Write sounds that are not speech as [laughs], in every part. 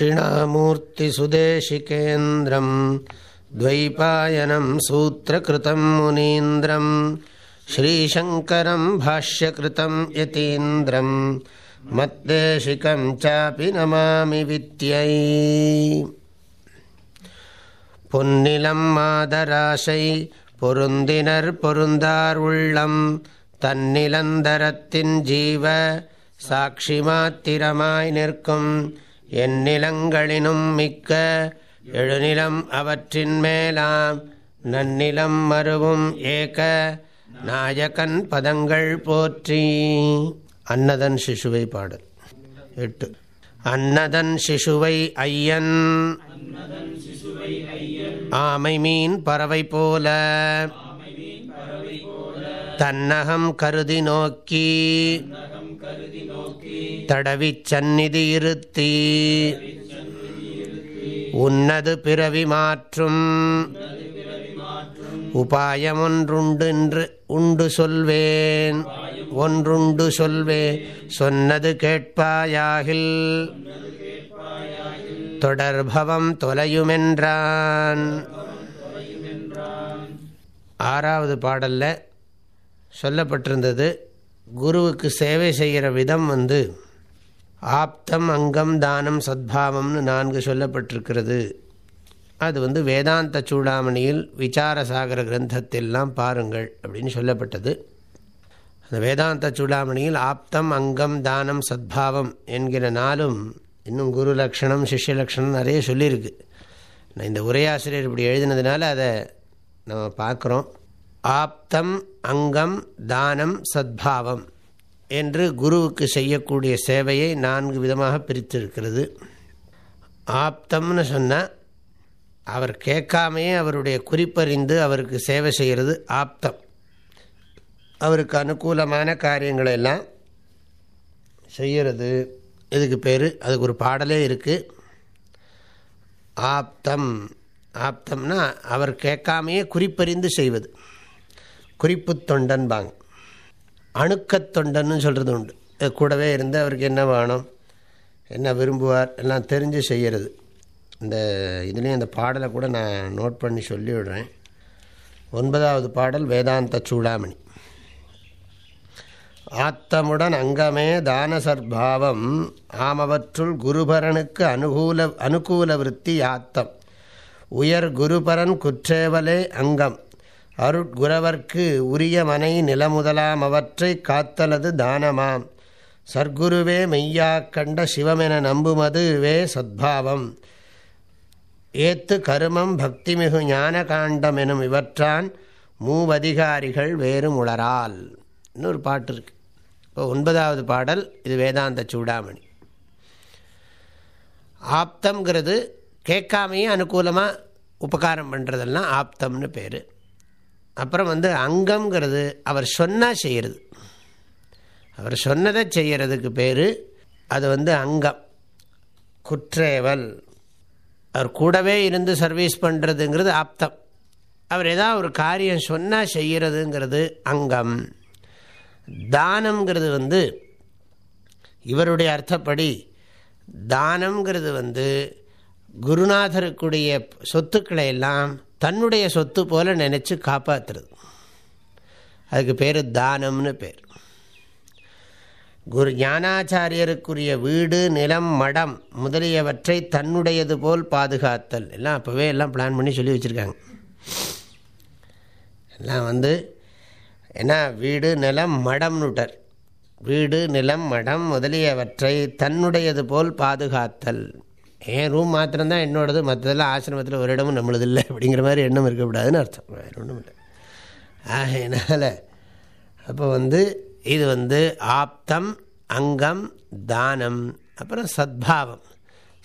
दक्षिणामूर्तिसुदेशिकेन्द्रं द्वैपायनं सूत्रकृतं मुनीन्द्रं श्रीशङ्करं भाष्यकृतं यतीन्द्रं मद्देशिकं चापि नमामि विद्यै பொன்னிலம் மாதராசை பொருந்தினர் பொருந்தார் உள்ளம் தன்னிலந்தரத்தின் ஜீவ சாட்சி மாத்திரமாய் நிற்கும் எந்நிலங்களினும் மிக்க எழுநிலம் அவற்றின் மேலாம் நன்னிலம் மறுவும் ஏக நாயகன் பதங்கள் போற்றி. அன்னதன் சிசுவை பாடல். எட்டு. அன்னதன் சிசுவை ஐயன். ஆமை மீன் பறவை போல. தன்னகம் கருதி நோக்கி. தடவிச் சந்நிதி இருத்தி. உன்னது பிறவி மாற்றும். உபாயம் ஒன்றுண்டு உண்டு சொல்வேன். ஒன்றுண்டு சொல்வே சொன்னது கேட்பாயாகில். தொடர்பவம் தொலையுமென்றான். ஆறாவது பாடல்ல சொல்லப்பட்டிருந்தது குருவுக்கு சேவை செய்கிற விதம் வந்து ஆப்தம் அங்கம் தானம் சத்பாவம்னு நான்கு சொல்லப்பட்டிருக்கிறது. அது வந்து வேதாந்த சூடாமணியில் விசாரசாகர கிரந்தத்திலாம் பாருங்கள் அப்படின்னு சொல்லப்பட்டது. அந்த வேதாந்த சூடாமணியில் ஆப்தம் அங்கம் தானம் சத்பாவம் என்கிற நாளும் இன்னும் குரு லக்ஷணம் சிஷ்ய லக்ஷணம் நிறைய சொல்லியிருக்கு. நான் இந்த உரையாசிரியர் இப்படி எழுதினதுனால அதை நம்ம பார்க்குறோம். ஆப்தம் அங்கம் தானம் சத்பாவம் என்று குருவுக்கு செய்யக்கூடிய சேவையை நான்கு விதமாக பிரித்திருக்கிறது. ஆப்தம்னு சொன்னால் அவர் கேட்காமையே அவருடைய குறிப்பறிந்து அவருக்கு சேவை செய்கிறது ஆப்தம். அவருக்கு அனுகூலமான காரியங்களை எல்லாம் செய்கிறது. இதுக்கு பேர் அதுக்கு ஒரு பாடலே இருக்குது ஆப்தம். ஆப்தம்னா அவர் கேட்காமையே குறிப்பறிந்து செய்வது. குறிப்பு தொண்டன்பாங்க. அணுக்கத் தொண்டன்னு சொல்கிறது உண்டு. கூடவே இருந்து அவருக்கு என்ன வேணும் என்ன விரும்புவார் எல்லாம் தெரிஞ்சு செய்கிறது இந்த இதுலேயும் இந்த பாடலை கூட நான் நோட் பண்ணி சொல்லிவிடுறேன். ஒன்பதாவது பாடல் வேதாந்த சூடாமணி. ஆத்தமுடன் அங்கமே தானசர்பாவம் ஆமவற்றுள் குருபரனுக்கு அனுகூல அனுகூல விற்பி ஆத்தம். உயர் குருபரன் குற்றேவலே அங்கம். அருட்குரவர்க்கு உரிய மனை நிலமுதலாம் அவற்றை காத்தலது தானமாம். சர்க்குருவே மெய்யா கண்ட சிவமென நம்புமதுவே சத்பாவம். ஏத்து கருமம் பக்திமிகு ஞான காண்டம் எனும் இவற்றான் மூவதிகாரிகள் வேறு உளரால் இன்னொரு பாட்டு இருக்கு. இப்போ ஒன்பதாவது பாடல் இது வேதாந்த சூடாமணி. ஆப்தம்ங்கிறது கேட்காமையே அனுகூலமாக உபகாரம் பண்ணுறதெல்லாம் ஆப்தம்னு பேர். அப்புறம் வந்து அங்கம்ங்கிறது அவர் சொன்னால் செய்கிறது அவர் சொன்னதை செய்கிறதுக்கு பேர் அது வந்து அங்கம். குற்றேவல். அவர் கூடவே இருந்து சர்வீஸ் பண்ணுறதுங்கிறது ஆப்தம். அவர் ஏதாவது ஒரு காரியம் சொன்னால் செய்கிறதுங்கிறது அங்கம். தானம்ங்கிறது வந்து இவருடைய அர்த்தப்படி தானம்ங்கிறது வந்து குருநாதருக்குடைய சொத்துக்களை எல்லாம் தன்னுடைய சொத்து போல நினச்சி காப்பாற்றுறது அதுக்கு பேர் தானம்னு பேர். குரு ஞானாச்சாரியருக்குரிய வீடு நிலம் மடம் முதலியவற்றை தன்னுடையது போல் பாதுகாத்தல். எல்லாம் அப்போவே எல்லாம் பிளான் பண்ணி சொல்லி வச்சுருக்காங்க. எல்லாம் வந்து என்ன? வீடு நிலம் மடம்னுட்டர் வீடு நிலம் மடம் முதலியவற்றை தன்னுடையது போல் பாதுகாத்தல். என் ரூம் மாத்திரம்தான் என்னோடது மற்றதெல்லாம் ஆசிரமத்தில் ஒரு இடமும் நம்மளது இல்லை அப்படிங்கிற மாதிரி எண்ணம் இருக்கக்கூடாதுன்னு அர்த்தம். வேறு ஒன்றும் இல்லை. ஆகையினால் அப்போ வந்து இது வந்து ஆப்தம் அங்கம் தானம் அப்புறம் சத்பாவம்.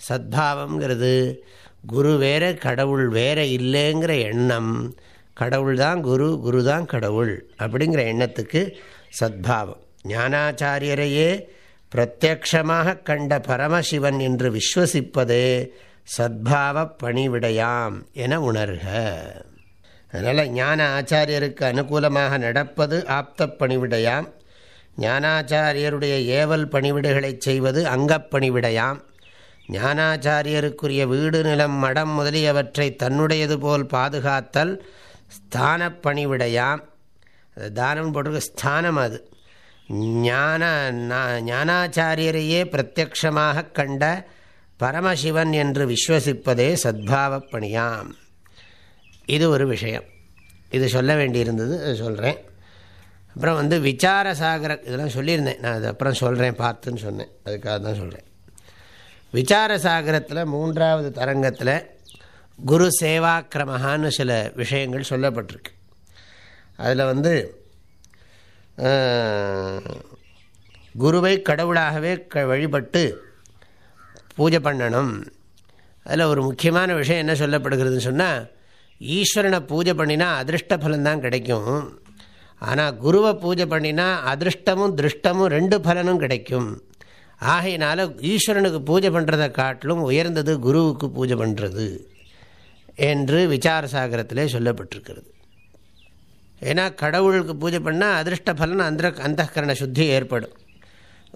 சத்பாவங்கிறது குரு வேற கடவுள் வேற இல்லைங்கிற எண்ணம். கடவுள் தான் குரு குரு தான் கடவுள் அப்படிங்கிற எண்ணத்துக்கு சத்பாவம். ஞானாச்சாரியரையே பிரத்யக்ஷமாக கண்ட பரமசிவன் என்று விஸ்வசிப்பதே சத்பாவ பணிவிடையாம் என உணர்க. அதனால் ஞான ஆச்சாரியருக்கு அனுகூலமாக நடப்பது ஆப்த பணிவிடையாம். ஞானாச்சாரியருடைய ஏவல் பணிவிடைகளை செய்வது அங்கப்பணிவிடையாம் ஞானாச்சாரியருக்குரிய வீடு நிலம் மடம் முதலியவற்றை தன்னுடையது போல் பாதுகாத்தல் ஸ்தான பணிவிடையாம். அது தானம் போட்டிருக்க ஸ்தானம் அது. ஞான ஞானாச்சாரியரையே பிரத்யக்ஷமாக கண்ட பரமசிவன் என்று விஸ்வசிப்பதே சத்பாவ பணியாம். இது ஒரு விஷயம். இது சொல்ல வேண்டியிருந்தது அது சொல்கிறேன் அப்புறம் வந்து விசாரசாகர இதெல்லாம் சொல்லியிருந்தேன். நான் அது அப்புறம் சொல்கிறேன் பார்த்துன்னு சொன்னேன். அதுக்காக தான் சொல்கிறேன் விசாரசாகரத்தில் மூன்றாவது தரங்கத்தில் குரு சேவாக்கிரமஹான்னு சில விஷயங்கள் சொல்லப்பட்டிருக்கு. அதில் வந்து குருவை கடவுளாகவே க வழிபட்டு பூஜை பண்ணணும். அதில் ஒரு முக்கியமான விஷயம் என்ன சொல்லப்படுகிறதுன்னு சொன்னால் ஈஸ்வரனை பூஜை பண்ணினா அதிருஷ்ட பலன்தான் கிடைக்கும். ஆனால் குருவை பூஜை பண்ணினா அதிருஷ்டமும் திருஷ்டமும் ரெண்டு பலனும் கிடைக்கும். ஆகையினால ஈஸ்வரனுக்கு பூஜை பண்ணுறதை காட்டிலும் உயர்ந்தது குருவுக்கு பூஜை பண்ணுறது என்று விசார சாகரத்திலே சொல்லப்பட்டிருக்கிறது. ஏன்னா கடவுளுக்கு பூஜை பண்ணால் அதிருஷ்ட பலன் அந்த அந்தகரண சுத்தி ஏற்படும்.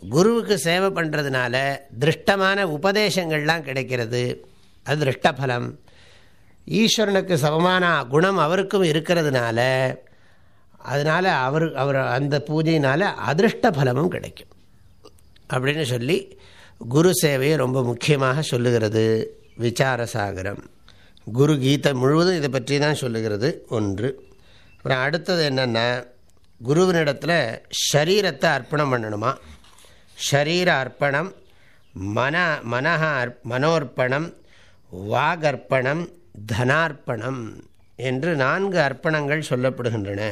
குருவுக்கு சேவை பண்ணுறதுனால திருஷ்டமான உபதேசங்கள்லாம் கிடைக்கிறது. அது திருஷ்டபலம் ஈஸ்வரனுக்கு சமமான குணம் அவருக்கும் இருக்கிறதுனால அதனால் அவர் அவர் அந்த பூஜையினால் அதிருஷ்ட பலமும் கிடைக்கும். அப்படின்னு சொல்லி குரு சேவையை ரொம்ப முக்கியமாக சொல்லுகிறது விசாரசாகரம். குரு கீதை முழுவதும் இதை பற்றி தான் சொல்லுகிறது. ஒன்று. அப்புறம் அடுத்தது என்னென்னா குருவினிடத்தில் ஷரீரத்தை அர்ப்பணம் பண்ணணுமா? ஷரீர அர்ப்பணம் மன மனஹ மனோர்ப்பணம் வாகர்ப்பணம் தனார்ப்பணம் என்று நான்கு அர்ப்பணங்கள் சொல்லப்படுகின்றன.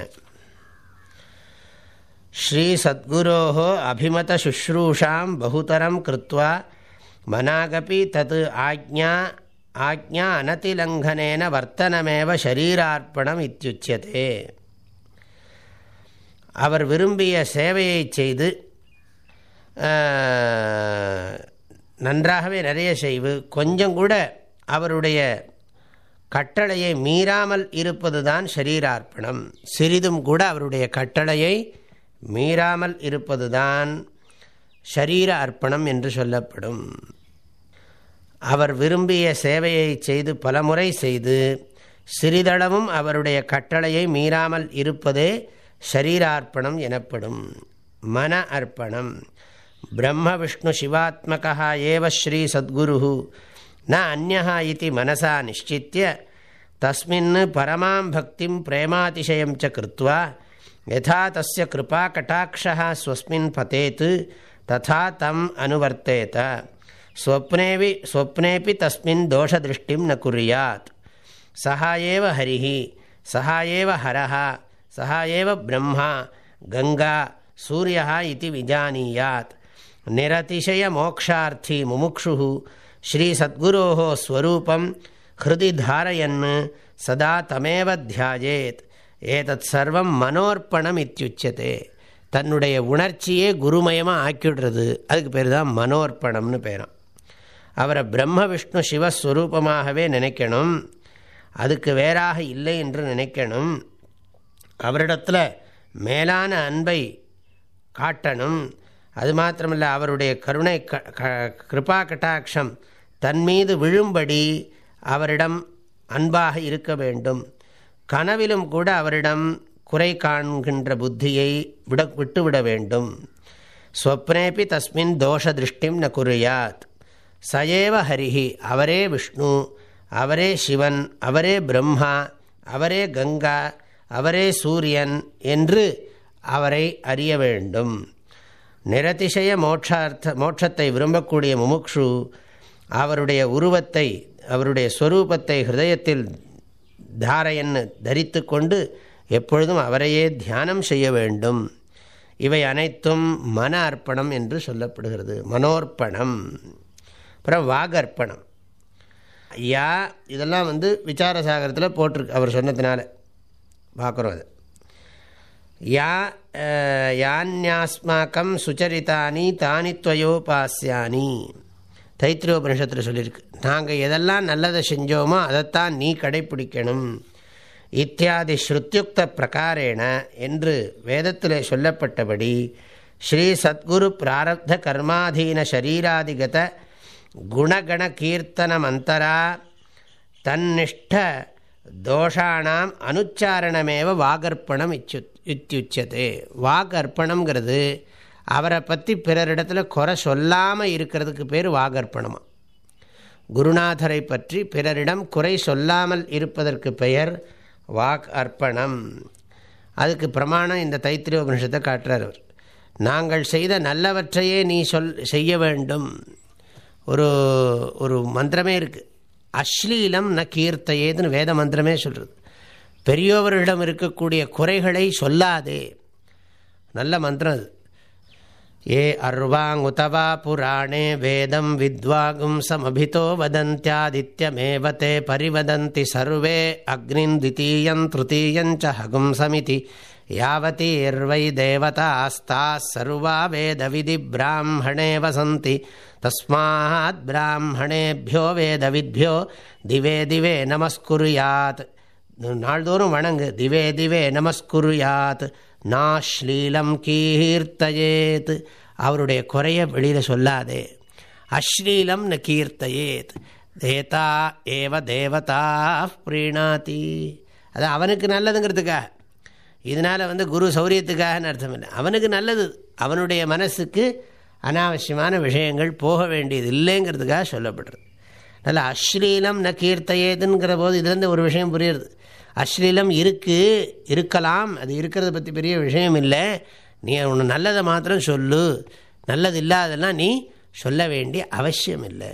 ஸ்ரீ சத்குரோ அபிமத சுஷ்ரூஷாம் பகுதரம் கிருத்வா மனாகபி தத் ஆக்ஞா ஆக்ஞா அனதிலங்கனேன வர்த்தனமேவ ஷரீரார்ப்பணம் இத்தியுச்சியதே அவர் விரும்பிய சேவையை செய்து நன்றாகவே நிறைய செய்வு கொஞ்சம் கூட அவருடைய கட்டளையை மீறாமல் இருப்பது தான் ஷரீரார்ப்பணம். சிறிதும் கூட அவருடைய கட்டளையை மீறாமல் இருப்பது தான் ஷரீர அர்ப்பணம் என்று சொல்லப்படும். அவர் விரும்பிய சேவையை செய்து பலமுறை செய்து சிறிதளவும் அவருடைய கட்டளையை மீறாமல் இருப்பதே ஷரீரார்ப்பணம் எனப்படும். மன அர்ப்பணம். பிரம்ம விஷ்ணு சிவாத்மகா ஏவ ஸ்ரீ சத்குரு ந அந்நா இது மனசா நிச்சித்திய தஸ்மின் பரமாம் பக்திம் பிரேமாதிசயம் ச கிருத்வா. யதா தஸ்ய கிருபா கட்டாட்சா ஸ்வஸ்மின் பதேத் ததா தம் அனுவர்த்தேத. ஸ்வப்னேவி ஸ்வப்னேபி தஸ்மின் தோஷதிருஷ்டிம் ந குறியாத் சஹா ஏவ ஹரிஹி சஹா ஏவ ஹரஹ சஹா ஏவ பிரம்மா கங்கா சூரியா இது விஜானீயாத் நிரதிசய மோக்ஷார்த்தி முமுக்ஷு ஸ்ரீ சத்குரோ ஸ்வரூபம் ஹிருதி தாரயன் சதா தமேவ தியாஜேத் ஏதத் சர்வம் மனோர்ப்பணம் இத்தியுச்சதே தன்னுடைய உணர்ச்சியே குருமயமாக ஆக்கிவிடுறது. அதுக்கு பேர் தான் மனோர்ப்பணம்னு பேராம். அவரை பிரம்ம விஷ்ணு சிவஸ்வரூபமாகவே நினைக்கணும். அதுக்கு வேறாக இல்லை என்று நினைக்கணும். அவரிடத்தில் மேலான அன்பை காட்டணும். அது மாத்திரமல்ல அவருடைய கருணை கிருபா கட்டாட்சம் தன் மீது விழும்படி அவரிடம் அன்பாக இருக்க வேண்டும். கனவிலும் கூட அவரிடம் குறை காண்கின்ற புத்தியை விட விட்டுவிட வேண்டும். ஸ்வப்னேபி தஸ்மின் தோஷ திருஷ்டிம் ந குறியாத் சயேவ ஹரிஹி அவரே விஷ்ணு அவரே சிவன் அவரே பிரம்மா அவரே கங்கா அவரே சூரியன் என்று அவரை அறிய வேண்டும். நிரதிசய மோட்சார்த்த மோட்சத்தை விரும்பக்கூடிய முமுக்ஷு அவருடைய உருவத்தை அவருடைய ஸ்வரூபத்தை ஹிருதயத்தில் தாரையன்னு தரித்து கொண்டு எப்பொழுதும் அவரையே தியானம் செய்ய வேண்டும். இவை அனைத்தும் மன அர்ப்பணம் என்று சொல்லப்படுகிறது. மனோர்ப்பணம். அப்புறம் வாகர்ப்பணம். யா இதெல்லாம் வந்து விசாரசாகரத்தில் போட்டிருக்கு அவர் சொன்னதுனால. பார்க்குறோம் அது. யா யான்யாஸ்மாக்கம் சுச்சரித்தானி தானி துவயோபாசியானி தைத்திரியோபனிஷத்தில் சொல்லியிருக்கு நாங்கள் எதெல்லாம் நல்லதை செஞ்சோமோ அதைத்தான் நீ கடைப்பிடிக்கணும். இத்தியாதி ஸ்ருத்தியுக்த பிரகாரேண என்று வேதத்தில் சொல்லப்பட்டபடி ஸ்ரீ சத்குரு பிராரப்த கர்மாதீன ஷரீராதிகத குணகண கீர்த்தனமந்தரா தன்னிஷ்ட தோஷானாம் அனுச்சாரணமேவ வாகர்ப்பணம் இச்சு இத்தியுச்சதே. வாகர்ப்பணம்ங்கிறது அவரை பற்றி பிறரிடத்தில் குறை சொல்லாமல் இருக்கிறதுக்கு பேர் வாகர்ப்பணமாக குருநாதரை பற்றி பிறரிடம் குறை சொல்லாமல் இருப்பதற்கு பெயர் வாக் அர்ப்பணம். அதுக்கு பிரமாணம் இந்த தைத்திரிய உபனிஷத்தை காட்டுறார் அவர். நாங்கள் செய்த நல்லவற்றையே நீ சொல் செய்ய வேண்டும். ஒரு ஒரு மந்திரமே இருக்குது அஸ்லீலம் ந கீர்த்தையேதுன்னு வேத மந்திரமே சொல்கிறது பெரியவர்களிடம் இருக்கக்கூடிய குறைகளை சொல்லாதே. நல்ல மந்திரம் அது. ஏ அர்வாங்குதவா புராணே வேதம் வித்வாகும் சமபிதோ வதந்தியாதித்யமேவ தே பரிவதந்தி சர்வே அக்னின் தித்தீயம் திருத்தீயஞ்ச ஹகும் சமிதி யாவதீர்வை தேவதாஸ்தா சர்வா வேதவிதி பிராமணே வசந்தி. தஸ்மாத் பிராமணேபியோ வேதவித்யோ திவே திவே நமஸ்குருயாத் நாள்தோறும் வணங்கு திவே திவே நமஸ்குருயாத் நாஸ்லீலம் கீர்த்தயேத் அவருடைய குறைய வெளியில் சொல்லாதே। அஸ்லீலம் ந கீர்த்தயேத்। தேதா ஏவ தேவதா பிரீணாதி। அது அவனுக்கு நல்லதுங்கிறதுக்காக। இதனால் வந்து குரு சௌரியத்துக்காகன்னு அர்த்தம் இல்லை. அவனுக்கு நல்லது. அவனுடைய மனசுக்கு அனாவசியமான விஷயங்கள் போக வேண்டியது இல்லைங்கிறதுக்காக சொல்லப்படுறது. நல்ல அஸ்லீலம் ந கீர்த்தையேதுங்கிற போது இதுலேருந்து ஒரு விஷயம் புரியுறது. அஸ்லீலம் இருக்குது இருக்கலாம் அது இருக்கிறத பற்றி பெரிய விஷயம் இல்லை. நீ ஒன்று நல்லதை மாத்திரம் சொல்லு. நல்லது இல்லாதெல்லாம் நீ சொல்ல வேண்டிய அவசியம் இல்லை.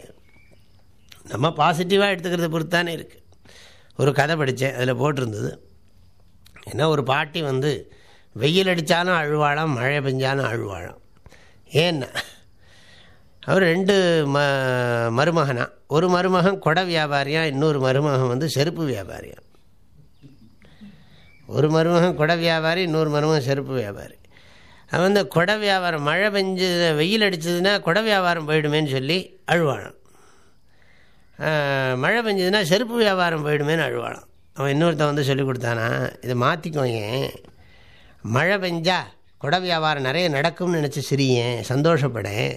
நம்ம பாசிட்டிவாக எடுத்துக்கிறத பொறுத்தானே இருக்குது ஒரு கதை படித்தேன் அதில் போட்டிருந்தது. ஏன்னா ஒரு பாட்டி வந்து வெயில் அடித்தாலும் அழுவாழம் மழை பெஞ்சாலும் அழுவாழம் ஏன்னா அவர் ரெண்டு ம மருமகனா. ஒரு மருமகன் கொடை வியாபாரியா இன்னொரு மருமகன் வந்து செருப்பு வியாபாரியா. ஒரு மருமகன் கொடை வியாபாரி இன்னொரு மருமகன் செருப்பு வியாபாரி. அவன் வந்து கொடை வியாபாரம் மழை பெஞ்சு வெயில் அடிச்சதுன்னா கொடை வியாபாரம் போயிடுமேன்னு சொல்லி அழுவானான் மழை பெஞ்சதுன்னா செருப்பு வியாபாரம் போயிடுமேன்னு அழுவானான் அவன் இன்னொருத்தன் வந்து சொல்லி கொடுத்தானா இதை மாற்றிக்கோங்க மழை பெஞ்சா குட வியாபாரம் நிறைய நடக்கும்னு நினச்சி சிரியேன் சந்தோஷப்படேன்.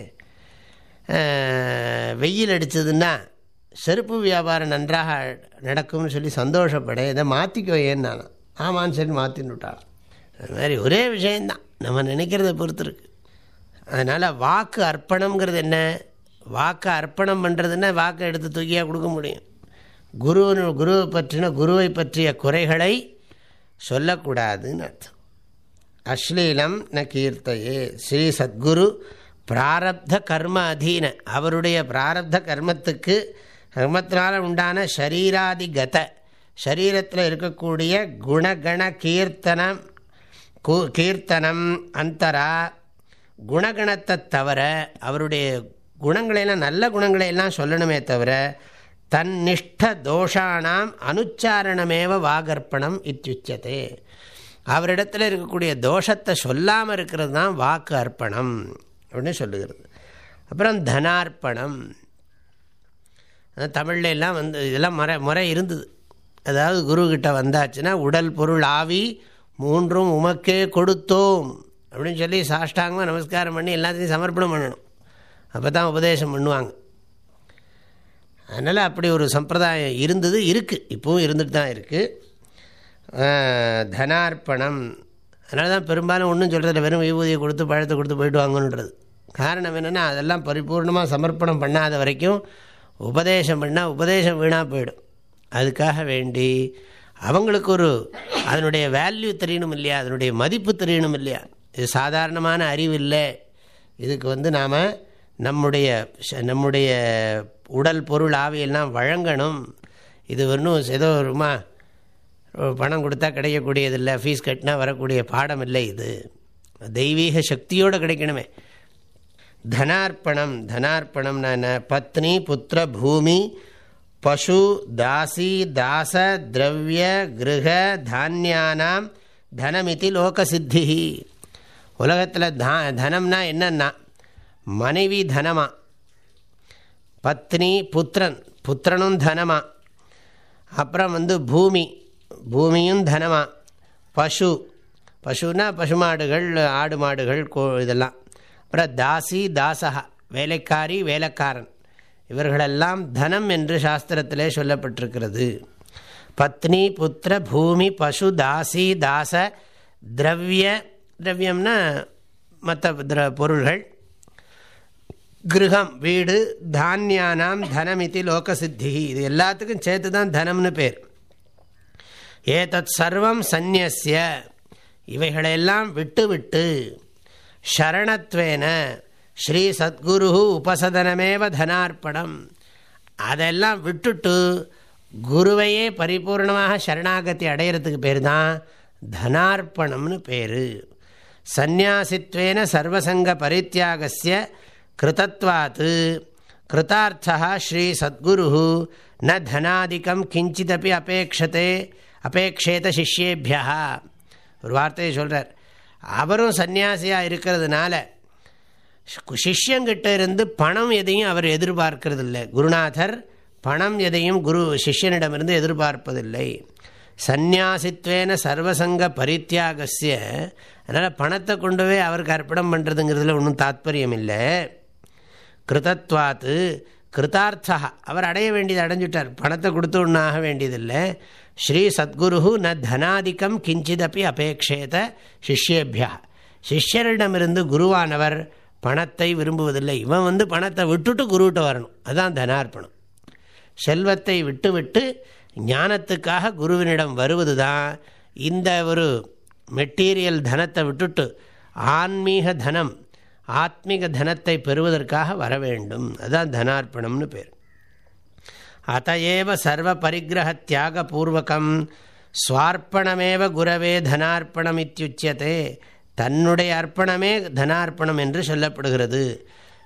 வெயில் அடித்ததுன்னா செருப்பு வியாபாரம் நன்றாக நடக்கும்னு சொல்லி சந்தோஷப்படேன். இதை மாற்றிக்கோ ஏன்னு நானும் ஆமான்னு சொல்லி மாற்றின்னு விட்டாளாம் அது மாதிரி ஒரே விஷயந்தான் நம்ம நினைக்கிறத பொறுத்துருக்கு. அதனால் வாக்கு அர்ப்பணம்ங்கிறது என்ன? வாக்கு அர்ப்பணம் பண்ணுறதுன்னா வாக்கை எடுத்து தூக்கியாக கொடுக்க முடியும். குருவனு குருவை பற்றின குருவை பற்றிய குறைகளை சொல்லக்கூடாதுன்னு அர்த்தம். அஸ்லீலம் ந கீர்த்தையே. ஸ்ரீ சத்குரு பிராரப்த கர்ம அதீன. அவருடைய பிராரப்த கர்மத்துக்கு கர்மத்தினால் உண்டான ஷரீராதி கத சரீரத்தில் இருக்கக்கூடிய குணகண கீர்த்தனம் கீர்த்தனம் அந்தரா குணகணத்தை தவிர அவருடைய குணங்களையெல்லாம் நல்ல குணங்களையெல்லாம் சொல்லணுமே தவிர தன்னிஷ்ட தோஷானாம் அனுச்சாரணமேவ வாகர்ப்பணம் இத்தியுச்சதே அவரிடத்தில் இருக்கக்கூடிய தோஷத்தை சொல்லாமல் இருக்கிறது தான் வாக்கு அர்ப்பணம் அப்படின்னு சொல்லுகிறது. அப்புறம் தனார்ப்பணம். தமிழ்ல எல்லாம் வந்து இதெல்லாம் முறை முறை இருந்தது. அதாவது குருக்கிட்ட வந்தாச்சுன்னா உடல் பொருள் ஆவி மூன்றும் உமக்கே கொடுத்தோம் அப்படின்னு சொல்லி சாஷ்டாங்கமாக நமஸ்காரம் பண்ணி எல்லாத்தையும் சமர்ப்பணம் பண்ணணும். அப்போ தான் உபதேசம் பண்ணுவாங்க. அதனால் அப்படி ஒரு சம்பிரதாயம் இருந்தது இருக்குது இப்போவும் இருந்துட்டு தான் இருக்குது தனார்ப்பணம். அதனால தான் பெரும்பாலும் ஒன்றும் சொல்கிறது வெறும் விபூதியை கொடுத்து பழத்தை கொடுத்து போயிட்டு வாங்கன்றது காரணம் என்னென்னா அதெல்லாம் பரிபூர்ணமாக சமர்ப்பணம் பண்ணாத வரைக்கும் உபதேசம் பண்ணால் உபதேசம் வீணாக போயிடும். அதுக்காக வேண்டி அவங்களுக்கு ஒரு அதனுடைய வேல்யூ தெரியணும் இல்லையா? அதனுடைய மதிப்பு தெரியணும் இல்லையா? இது சாதாரணமான அறிவு இல்லை. இதுக்கு வந்து நாம் நம்முடைய நம்முடைய உடல் பொருள் ஆவியெல்லாம் வழங்கணும். இது ஒன்றும் ஏதோ ஒருமா பணம் கொடுத்தா கிடைக்கக்கூடியதில்லை ஃபீஸ் கட்டினா வரக்கூடிய பாடம் இல்லை இது. தெய்வீக சக்தியோடு கிடைக்கணுமே. தனார்ப்பணம் தனார்ப்பணம்னா என்ன? பத்னி புத்திர பூமி பசு தாசி தாச திரவிய கிரக தானியானாம் தனமிதி லோகசித்தி. உலகத்தில் தா தனம்னா என்னன்னா மனைவி தனமா. பத்னி புத்திரன் புத்திரனும் தனமா. அப்புறம் வந்து பூமி. பூமியும் தனமா. பசு. பசுனா பசுமாடுகள் ஆடு மாடுகள் கோ இதெல்லாம். அப்புறம் தாசி தாசகா வேலைக்காரி வேலைக்காரன். இவர்களெல்லாம் தனம் என்று சாஸ்திரத்திலே சொல்லப்பட்டிருக்கிறது. பத்னி புத்திர பூமி பசு தாசி தாச திரவிய. திரவியம்னா மற்ற திர பொருள்கள். கிரகம் வீடு தானியானாம் தனமிதி லோகசித்தி. இது எல்லாத்துக்கும் சேர்த்து தான் தனம்னு பேர். ஏதத் சர்வம் சந்நியசிய இவைகளையெல்லாம் விட்டுவிட்டு ஷரணத்வேன ஸ்ரீ சத்குரு உபசதனமேவ தனார்ப்பணம். அதெல்லாம் விட்டுட்டு குருவையே பரிபூர்ணமாக சரணாகதி அடையிறதுக்கு பேர் தான் தனார்ப்பணம்னு பேர். சந்நியாசித்வேன சர்வசங்க பரித்தியாகசிய கிருதத்வாத்து கிருதார்த்தா ஸ்ரீ சத்குரு ந தனாதிக்கம் கிஞ்சிதப்பி அபேட்சத்தை அபேட்சேத சிஷ்யேபியா ஒரு வார்த்தையை சொல்கிறார் அவரும் சன்னியாசியாக இருக்கிறதுனால சிஷ்யங்கிட்ட இருந்து பணம் எதையும் அவர் எதிர்பார்க்கறதில்லை. குருநாதர் பணம் எதையும் குரு சிஷ்யனிடமிருந்து எதிர்பார்ப்பதில்லை. சந்நியாசித்வேன சர்வசங்க பரித்தியாகசிய அதனால் பணத்தை கொண்டு போய் அவருக்கு அர்ப்பணம் பண்ணுறதுங்கிறதுல ஒன்றும் தாத்பரியம் இல்லை கிருதத்வாத்து கிருத்தார்த்தா அவர் அடைய வேண்டியது அடைஞ்சிட்டார். பணத்தை கொடுத்து ஆக வேண்டியதில்லை. ஸ்ரீ சத்குரு ந தனாதிக்கம் கிஞ்சிதப்பி அபேட்சேத சிஷ்யேபியா. சிஷ்யரிடமிருந்து குருவானவர் பணத்தை விரும்புவதில்லை. இவன் வந்து பணத்தை விட்டுட்டு குருவிட்ட வரணும். அதுதான் தனார்ப்பணம். செல்வத்தை விட்டுவிட்டு ஞானத்துக்காக குருவினிடம் வருவது தான் இந்த ஒரு மெட்டீரியல் தனத்தை விட்டுட்டு ஆன்மீக தனம் ஆத்மீக தனத்தை பெறுவதற்காக வர வேண்டும். அதுதான் தனார்ப்பணம்னு பேர். அத்தையேவ சர்வ பரிகிரக தியாக பூர்வகம். ஸ்வார்ப்பணமேவ குரவே தனார்ப்பணம் இத்தியுச்சியதே. தன்னுடைய அர்ப்பணமே தனார்ப்பணம் என்று சொல்லப்படுகிறது.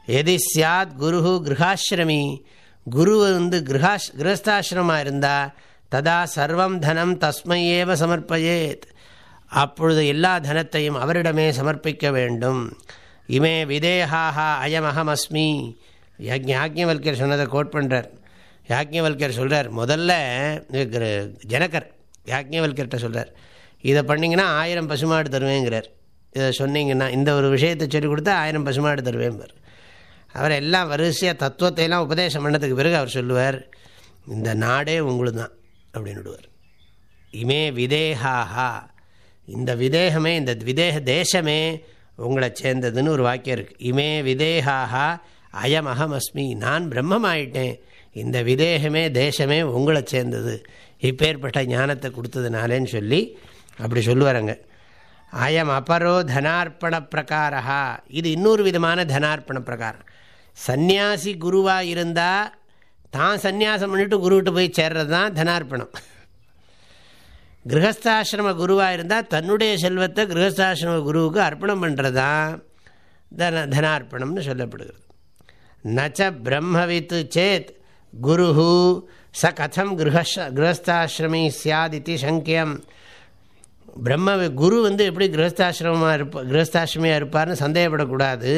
எதி சியாத் குரு கிரகாசிரமி குரு வந்து கிரகாஷ் கிரகஸ்தாசிரமாக இருந்தால் ததா சர்வம் தனம் தஸ்மையேவ சமர்ப்பயேத். அப்பொழுது எல்லா தனத்தையும் அவரிடமே சமர்ப்பிக்க வேண்டும். இமே விதேகாக அயமஹமஸ்மி. அஸ்மி யாக்ஞவல்யர் சொன்னதை கோட் பண்ணுறார் யாக்ஞவல்யர் சொல்கிறார் முதல்ல ஜனகர் யாக்ஞவல்யர்கிட்ட சொல்கிறார் இதை பண்ணிங்கன்னா ஆயிரம் பசுமாடு தருவேங்கிறார். இதை சொன்னீங்கன்னா இந்த ஒரு விஷயத்தை சொல்லிக் கொடுத்தா ஆயிரம் பசுமாடு தருவேன் அவர் எல்லாம் வரிசையாக தத்துவத்தையெல்லாம் உபதேசம் பண்ணதுக்கு பிறகு அவர் சொல்லுவார் இந்த நாடே உங்களுக்கு தான் அப்படின்னு விடுவார். இமே விதேஹாஹா. இந்த விதேகமே இந்த விதேக தேசமே உங்களை சேர்ந்ததுன்னு ஒரு வாக்கியம் இருக்குது இமே விதேகாகா அயம் அகம் அஸ்மி நான் பிரம்மமாயிட்டேன். இந்த விதேகமே தேசமே உங்களை சேர்ந்தது. இப்பேற்பட்ட ஞானத்தை கொடுத்ததுனாலேன்னு சொல்லி அப்படி சொல்லுவாருங்க. அயம் அபரோ தனார்ப்பண பிரகாரா இது இன்னொரு விதமான தனார்ப்பண பிரகாரம். சந்நியாசி குருவாக இருந்தால் தான் சந்நியாசம் பண்ணிட்டு குருவிட்டு போய் சேர்றது தான் தனார்ப்பணம். கிரகஸ்தாசிரம குருவாக இருந்தால் தன்னுடைய செல்வத்தை கிரகஸ்தாசிரம குருவுக்கு அர்ப்பணம் பண்ணுறது தான் தன தனார்ப்பணம்னு சொல்லப்படுகிறது. நச்ச பிரம்மவித்து சேத் குரு ச கதம் கிரகஷ கிரகஸ்தாசிரமி சியாதித்தி சங்கியம். பிரம்ம குரு வந்து எப்படி கிரகஸ்தாசிரமமாக இருப்ப கிரகஸ்தாசிரமியாக இருப்பார்னு சந்தேகப்படக்கூடாது.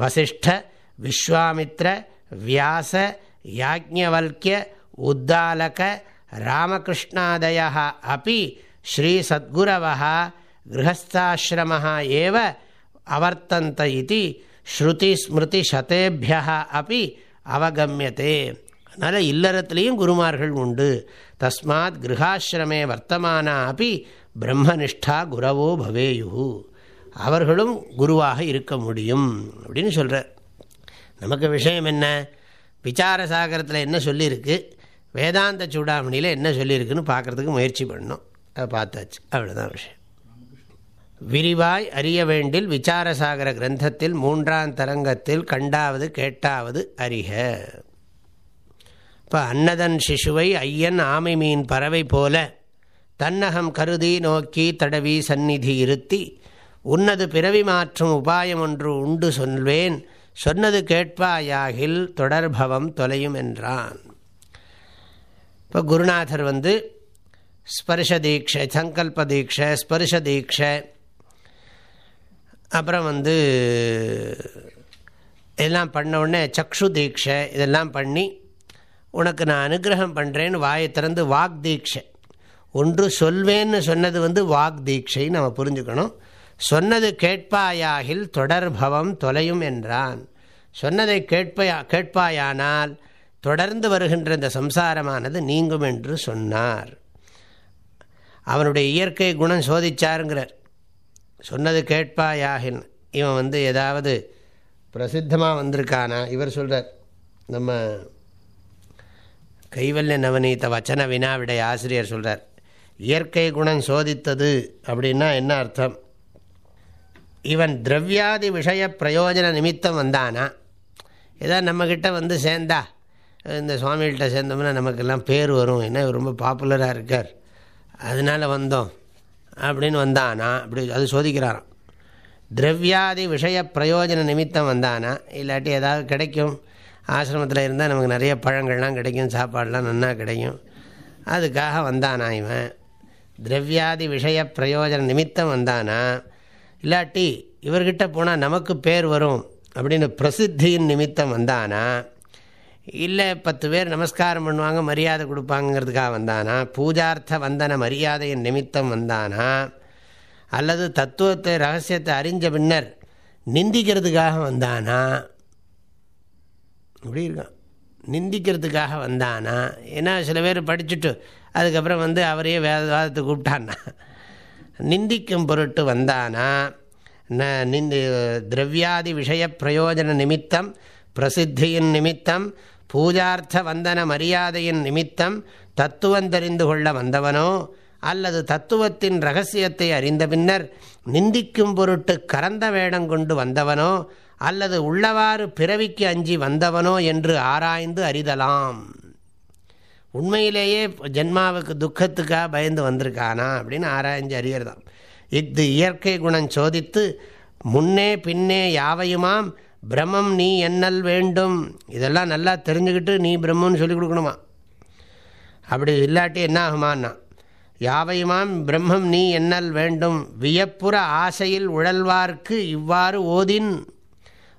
வசிஷ்ட விஸ்வாமித்ர வியாச யாஜ்ஞவல்கிய உத்தாலக ராமகிருஷ்ணாதய அப்படி ஸ்ரீசத்குரவ கிரகஸ்தாசிரம ஏவ அவர்த்தந்த இது ஸ்ருதி ஸ்மிருதி சதேபிய அப்படி அவகமியதே அதனால் இல்லறத்துலேயும் குருமார்கள் உண்டு. தஸ்மாத் கிரகாசிரமே வர்த்தமானா அப்படி பிரம்மனிஷ்டா குரவோ பவேயு அவர்களும் குருவாக இருக்க முடியும் அப்படின்னு சொல்கிறார் நமக்கு விஷயம் என்ன? விசார சாகரத்தில் என்ன சொல்லியிருக்கு? வேதாந்த சூடாமணியில் என்ன சொல்லியிருக்குன்னு பார்க்குறதுக்கு முயற்சி பண்ணோம் அதை பார்த்தாச்சு. அவ்வளோதான் விஷயம். விரிவாய் அறிய வேண்டில் விசாரசாகர கிரந்தத்தில் மூன்றாம் தரங்கத்தில் கண்டாவது கேட்டாவது அறிக. இப்போ அன்னதன் சிசுவை ஐயன் ஆமை மீன் பறவை போல தன்னகம் கருதி நோக்கி தடவி சந்நிதி இருத்தி உன்னது பிறவி மாற்றும் உபாயம் ஒன்று உண்டு சொல்வேன் சொன்னது கேட்பாயாகில் தொடர்பவம் தொலையும் என்றான். இப்போ குருநாதர் வந்து ஸ்பர்ஷ தீட்சை சங்கல்ப தீட்சை ஸ்பர்ஷ தீட்சை அப்புறம் வந்து இதெல்லாம் பண்ண உடனே சக்ஷு தீட்சை இதெல்லாம் பண்ணி உனக்கு நான் அனுகிரகம் பண்ணுறேன்னு வாயை திறந்து வாக் தீட்சை. ஒன்று சொல்வேன்னு சொன்னது வந்து வாக் தீட்சை நம்ம புரிஞ்சுக்கணும். சொன்னது கேட்பாயாகில் தொடர்பவம் தொலையும் என்றான். சொன்னதை கேட்பயா கேட்பாயானால் தொடர்ந்து வருகின்ற இந்த சம்சாரமானது நீங்கும் என்று சொன்னார். அவனுடைய இயற்கை குணம் சோதிச்சாருங்கிறார். சொன்னது கேட்பாயாகின் இவன் வந்து ஏதாவது பிரசித்தமாக வந்திருக்கானா? இவர் சொல்கிறார் நம்ம கைவல்ய நவநீத வச்சன வினாவிடைய ஆசிரியர் சொல்கிறார் இயற்கை குணம் சோதித்தது அப்படின்னா என்ன அர்த்தம்? இவன் திரவியாதி விஷய பிரயோஜன நிமித்தம் வந்தானா? ஏதாவது நம்மக்கிட்ட வந்து சேர்ந்தா? இந்த சுவாமிகிட்ட சேர்ந்தோம்னா நமக்கெல்லாம் பேர் வரும். என்ன ரொம்ப பாப்புலராக இருக்கார். அதனால் வந்தோம். அப்படின்னு வந்தானா அப்படி அது சோதிக்கிறாராம். திரவியாதி விஷய பிரயோஜன நிமித்தம் வந்தானா இல்லாட்டி ஏதாவது கிடைக்கும். ஆசிரமத்தில் இருந்தால் நமக்கு நிறைய பழங்கள்லாம் கிடைக்கும் சாப்பாடெலாம் நன்னா கிடைக்கும். அதுக்காக வந்தானா இவன். திரவியாதி விஷய பிரயோஜன நிமித்தம் வந்தானா இல்லாட்டி இவர்கிட்ட போனால் நமக்கு பேர் வரும் அப்படின்னு பிரசித்தியின் நிமித்தம் வந்தானா இல்லை பத்து பேர் நமஸ்காரம் பண்ணுவாங்க மரியாதை கொடுப்பாங்கிறதுக்காக வந்தானா? பூஜார்த்த வந்தன மரியாதையின் நிமித்தம் வந்தானா? அல்லது தத்துவத்தை ரகசியத்தை அறிஞ்ச பின்னர் நிந்திக்கிறதுக்காக வந்தானா? இப்படி இருக்கான். நிந்திக்கிறதுக்காக வந்தானா? ஏன்னா சில பேர் படிச்சுட்டு அதுக்கப்புறம் வந்து அவரையே வேதவாதத்தை கூப்பிட்டான்னா. நிந்திக்கும் பொருட்டு வந்தானா? ந நிந்தி திரவியாதி விஷய பிரயோஜன நிமித்தம் பிரசித்தியின் நிமித்தம் பூஜார்த்த வந்தன மரியாதையின் நிமித்தம் தத்துவம் தெரிந்து கொள்ள வந்தவனோ அல்லது தத்துவத்தின் ரகசியத்தை அறிந்த பின்னர் நிந்திக்கும் பொருட்டு கரந்த வேடம் கொண்டு வந்தவனோ அல்லது உள்ளவாறு பிறவிக்கு அஞ்சி வந்தவனோ என்று ஆராய்ந்து அறிதலாம். உண்மையிலேயே ஜென்மாவுக்கு துக்கத்துக்காக பயந்து வந்திருக்கானா அப்படின்னு ஆராய்ஞ்சு அறியறதாம். இது இயற்கை குணம் சோதித்து முன்னே பின்னே யாவையுமாம் பிரம்மம் நீ என்னல் வேண்டும். இதெல்லாம் நல்லா தெரிஞ்சுக்கிட்டு நீ பிரம்மன்னு சொல்லி கொடுக்கணுமா? அப்படி இல்லாட்டி என்ன ஆகுமான்னா யாவையுமாம் பிரம்மம் நீ என்னல் வேண்டும். வியப்புற ஆசையில் உழல்வார்க்கு இவ்வாறு ஓதின்.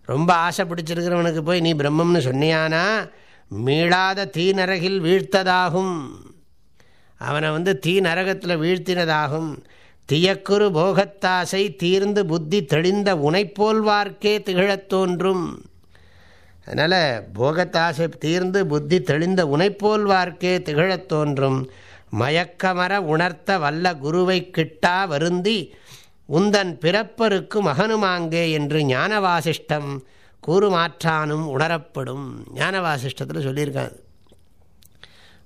ரொம்ப ஆசை பிடிச்சிருக்கிறவனுக்கு போய் நீ பிரம்மம்னு சொன்னியானா மீளாத தீ நரகில் வீழ்த்ததாகும். அவனை வந்து தீ நரகத்தில் வீழ்த்தினதாகும். தியக்குறு போகத்தாசை தீர்ந்து புத்தி தெளிந்த உனைப்போல்வார்க்கே திகழத் தோன்றும். அதனால் போகத்தாசை தீர்ந்து புத்தி தெளிந்த உனைப்போல்வார்க்கே திகழத் தோன்றும். மயக்கமர உணர்த்த வல்ல குருவை கிட்டா வருந்தி உந்தன் பிறப்பருக்கு மகனுமாங்கே என்று ஞானவாசிஷ்டம் கூறுமாற்றானும் உணரப்படும். ஞானவாசிஷ்டத்தில் சொல்லியிருக்காங்க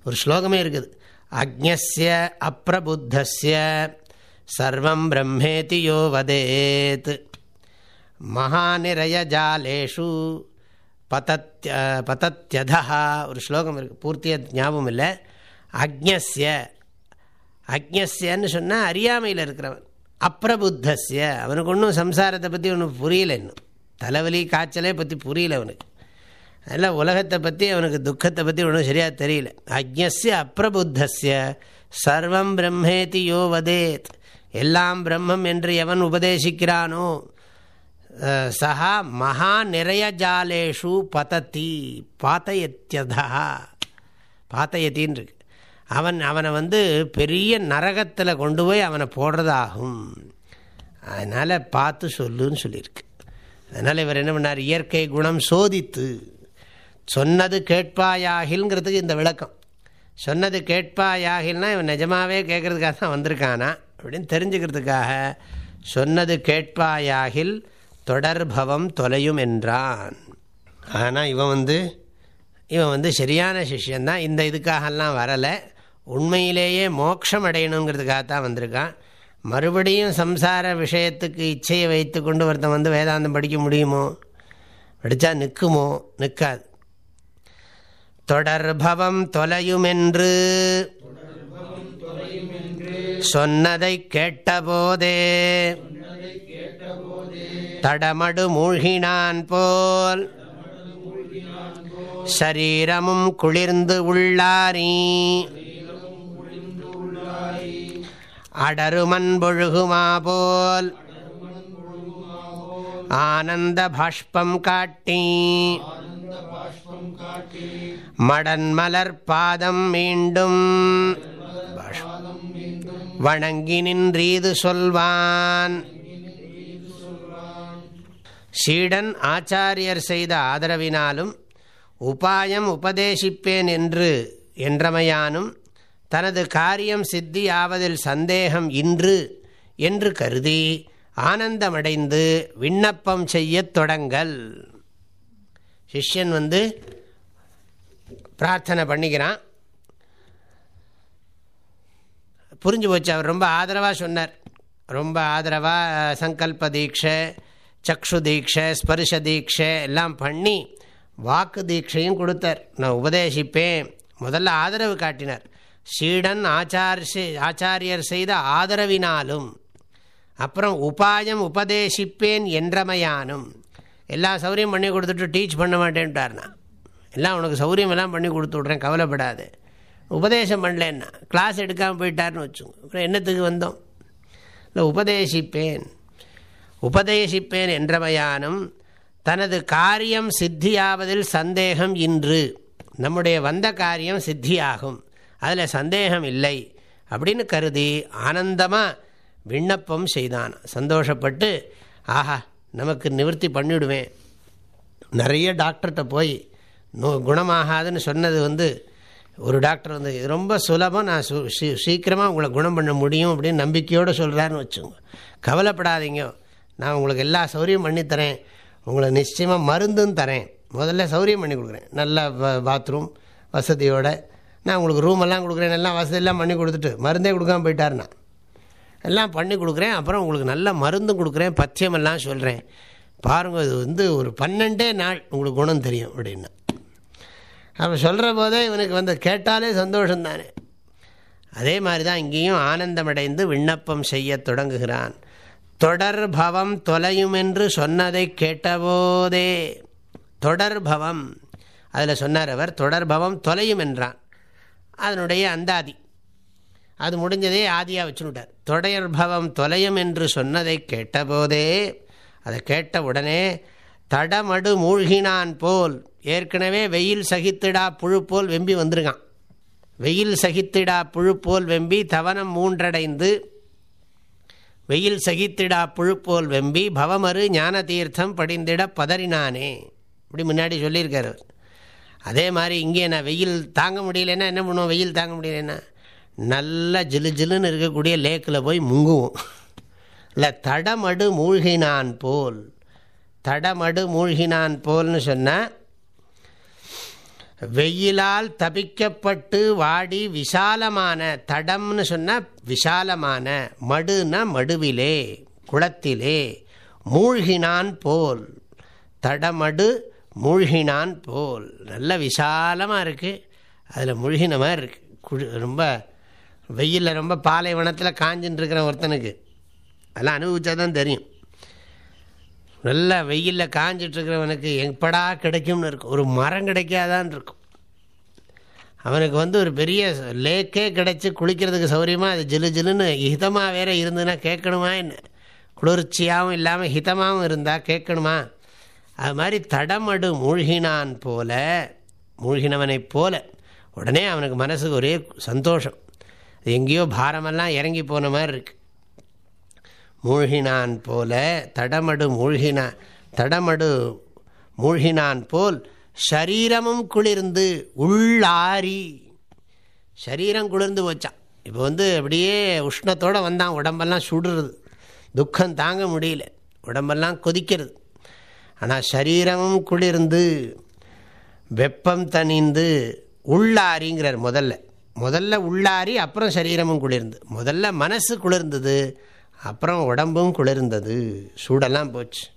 ஒரு ஸ்லோகமே இருக்குது. அக்ஞஸ்ய அப்பிரபுத்தஸ்ய சர்வம் பிரம்மேதி யோ வதேத். மகாநிரயஜாலேஷு பதத்ய பதத்யதா. ஒரு ஸ்லோகம் இருக்குது பூர்த்தியாக ஞாபகம் இல்லை. அக்ஞஸ்ய. அக்ஞஸ்யன்னு சொன்னால் அறியாமையில் இருக்கிறவன். அப்பிரபுத்தஸ்ய அவனுக்கு ஒன்றும் சம்சாரத்தை பற்றி ஒன்றும் புரியல இன்னும். தலைவலி காய்ச்சலே பற்றி புரியல அவனுக்கு. அதனால் உலகத்தை பற்றி அவனுக்கு துக்கத்தை பற்றி ஒன்றும் சரியாக தெரியல. அக்ஞஸ்ய அப்பிரபுத்தஸ்ய சர்வம் பிரம்மேதி யோ வதேத். எல்லாம் பிரம்மம் என்று எவன் உபதேசிக்கிறானோ சஹா மகா நிறைய ஜாலேஷு பதத்தி பாத்தயத்தியதா பாத்தயத்தின் இருக்கு அவன் அவனை வந்து பெரிய நரகத்தில் கொண்டு போய் அவனை போடுறதாகும். அதனால் பார்த்து சொல்லுன்னு சொல்லியிருக்கு. அதனால் இவர் என்ன பண்ணார்? இயற்கை குணம் சோதித்து சொன்னது கேட்பாயாகில்ங்கிறதுக்கு இந்த விளக்கம். சொன்னது கேட்பாயாகில்னா இவன் நிஜமாவே கேட்குறதுக்காக தான் வந்திருக்கானா? அப்படின்னு தெரிஞ்சுக்கிறதுக்காக சொன்னது கேட்பாயாகில் தொடர்பவம் தொலையும் என்றான். ஆனால் இவன் வந்து இவன் வந்து சரியான சிஷ்யந்தான். இந்த இதுக்காகலாம் வரலை. உண்மையிலேயே மோட்சம் அடையணுங்கிறதுக்காக தான் வந்திருக்கான். மறுபடியும் சம்சார விஷயத்துக்கு இச்சையை வைத்து கொண்டு ஒருத்தன் வந்து வேதாந்தம் படிக்க முடியுமோ? படித்தா நிற்குமோ நிற்காது தொடர்பவம் தொலையுமென்று சொன்னதை கேட்டபோதே. தடமடு மூழ்கினான் போல். சரீரமும் குளிர்ந்து உள்ளாரி. அடருமன்பொழுகுமா போல். ஆனந்த பாஷ்பம் காட்டி. மடன்மலர் பாதம் மீண்டும். பாஷ்பம் வணங்கி நின்றீது சொல்வான். சீடன் ஆச்சாரியர் செய்த ஆதரவினாலும் உபாயம் உபதேசிப்பேன் என்று என்றமையானும் தனது காரியம் சித்தி ஆவதில் சந்தேகம் இன்று என்று கருதி ஆனந்தமடைந்து விண்ணப்பம் செய்யத் தொடங்கல். சிஷ்யன் வந்து பிரார்த்தனை பண்ணிக்கிறான். புரிஞ்சு போச்சு. அவர் ரொம்ப ஆதரவாக சொன்னார். ரொம்ப ஆதரவாக சங்கல்ப தீட்சை சக்ஷு தீட்சை ஸ்பர்ஷ தீட்சை எல்லாம் பண்ணி வாக்கு தீட்சையும் கொடுத்தார். நான் உபதேசிப்பேன். முதல்ல ஆதரவு காட்டினார். சீடன் ஆச்சார் ஆச்சாரியர் செய்த ஆதரவினாலும் அப்புறம் உபாயம் உபதேசிப்பேன் என்றமையானும் எல்லா சௌரியம் பண்ணி கொடுத்துட்டு டீச் பண்ண மாட்டேன்ட்டார்னா எல்லாம் உனக்கு சௌரியம் எல்லாம் பண்ணி கொடுத்து விட்றேன் கவலைப்படாது. உபதேசம் பண்ணலன்னா கிளாஸ் எடுக்காமல் போயிட்டார்னு வச்சுங்க அப்புறம் என்னத்துக்கு வந்தோம்? இல்லை உபதேசிப்பேன். உபதேசிப்பேன் என்றமையானும் தனது காரியம் சித்தியாவதில் சந்தேகம் இன்று. நம்முடைய வந்த காரியம் சித்தியாகும். அதில் சந்தேகம் இல்லை அப்படின்னு கருதி ஆனந்தமாக விண்ணப்பம் செய்தான். சந்தோஷப்பட்டு ஆஹா நமக்கு நிவர்த்தி பண்ணிவிடுவேன். நிறைய டாக்டர்கிட்ட போய் நோ குணமாகாதுன்னு சொன்னது வந்து ஒரு டாக்டர் வந்து இது ரொம்ப சுலபம் நான் சு சீக்கிரமாக உங்களை குணம் பண்ண முடியும் அப்படின்னு நம்பிக்கையோடு சொல்கிறாருன்னு வச்சுங்க கவலைப்படாதீங்க. நான் உங்களுக்கு எல்லா சௌரியம் பண்ணித்தரேன் உங்களை நிச்சயமாக மருந்தும் தரேன். முதல்ல சௌரியம் பண்ணி கொடுக்குறேன். நல்ல பாத்ரூம் வசதியோடு. நான் உங்களுக்கு ரூம் எல்லாம் கொடுக்குறேன். எல்லாம் வசதியெல்லாம் பண்ணி கொடுத்துட்டு மருந்தே கொடுக்காம போயிட்டாருண்ணா எல்லாம் பண்ணி கொடுக்குறேன். அப்புறம் உங்களுக்கு நல்ல மருந்தும் கொடுக்குறேன். பத்தியமெல்லாம் சொல்கிறேன் பாருங்கள் இது வந்து ஒரு பன்னெண்டே நாள் உங்களுக்கு குணம் தெரியும் அப்படின்னா. அவன் சொல்கிற போதே இவனுக்கு வந்து கேட்டாலே சந்தோஷந்தானே அதே மாதிரி தான் இங்கேயும் ஆனந்தமடைந்து விண்ணப்பம் செய்ய தொடங்குகிறான். தொடர்பவம் தொலையும் என்று சொன்னதை கேட்டபோதே. தொடர்பவம் அதில் சொன்னார் அவர் தொடர்பவம் தொலையும் என்றான். அதனுடைய அந்தாதி. அது முடிஞ்சதே ஆதியாக வச்சுட்டார் தொடர்பவம் தொலையும் என்று சொன்னதை கேட்டபோதே அதை கேட்ட உடனே தடமடு மூழ்கினான் போல். ஏற்கனவே வெயில் சகித்திடா புழு போல் வெம்பி வந்திருக்கான். வெயில் சகித்திடா புழு போல் வெம்பி தவனம் மூன்றடைந்து வெயில் சகித்திடா புழு போல் வெம்பி பவமறு ஞான தீர்த்தம் படிந்திட பதறினானே. இப்படி முன்னாடி சொல்லியிருக்காரு. அதே மாதிரி இங்கே நான் வெயில் தாங்க முடியலன்னா என்ன பண்ணுவோம்? வெயில் தாங்க முடியலன்னா நல்லா ஜிலு ஜிலுன்னு இருக்கக்கூடிய லேக்கில் போய் முங்குவோம். [laughs] இல்லை தடமடு மூழ்கினான் போல். தடமடு மூழ்கினான் போல்னு சொன்னால் வெயிலால் தபிக்கப்பட்டு வாடி விசாலமான தடம்னு சொன்னால் விசாலமான மடுன மடுவிலே குளத்திலே மூழ்கினான் போல். தடமடு மூழ்கினான் போல். நல்ல விசாலமாக இருக்குது அதில் மூழ்கின மாதிரி இருக்குது குழு ரொம்ப வெயிலில் ரொம்ப பாலைவனத்தில் காஞ்சின்னு இருக்கிற ஒருத்தனுக்கு. அதெல்லாம் அனுபவிச்சா தான் தெரியும். நல்லா வெயிலில் காஞ்சிட்ருக்கிறவனுக்கு எப்படா கிடைக்கும்னு இருக்கும். ஒரு மரம் கிடைக்காதான் இருக்கும். அவனுக்கு வந்து ஒரு பெரிய லேக்கே கிடச்சி குளிக்கிறதுக்கு சௌகரியமாக அது ஜிலு ஜிலுன்னு ஹிதமாக வேற இருந்ததுன்னா கேட்கணுமா என்ன? குளிர்ச்சியாகவும் இல்லாமல் ஹிதமாகவும் இருந்தால் கேட்கணுமா? அது மாதிரி தடமடு மூழ்கினான் போல மூழ்கினவனைப் போல உடனே அவனுக்கு மனசுக்கு ஒரே சந்தோஷம். எங்கேயோ பாரமெல்லாம் இறங்கி போன மாதிரி இருக்குது மூழ்கினான் போல தடமடு மூழ்கின தடமடு மூழ்கினான் போல் ஷரீரமும் குளிர்ந்து உள்ளாரி. சரீரம் குளிர்ந்து போச்சான் இப்போ வந்து அப்படியே உஷ்ணத்தோடு வந்தான். உடம்பெல்லாம் சுடுறது. துக்கம் தாங்க முடியல. உடம்பெல்லாம் கொதிக்கிறது. ஆனால் சரீரமும் குளிர்ந்து வெப்பம் தனிந்து உள்ளாரிங்கிறார் முதல்ல. முதல்ல உள்ளாரி அப்புறம் சரீரமும் குளிர்ந்து. முதல்ல மனசு குளிர்ந்தது அப்புறம் உடம்பும் குளிர்ந்தது. சூடெல்லாம் போச்சு.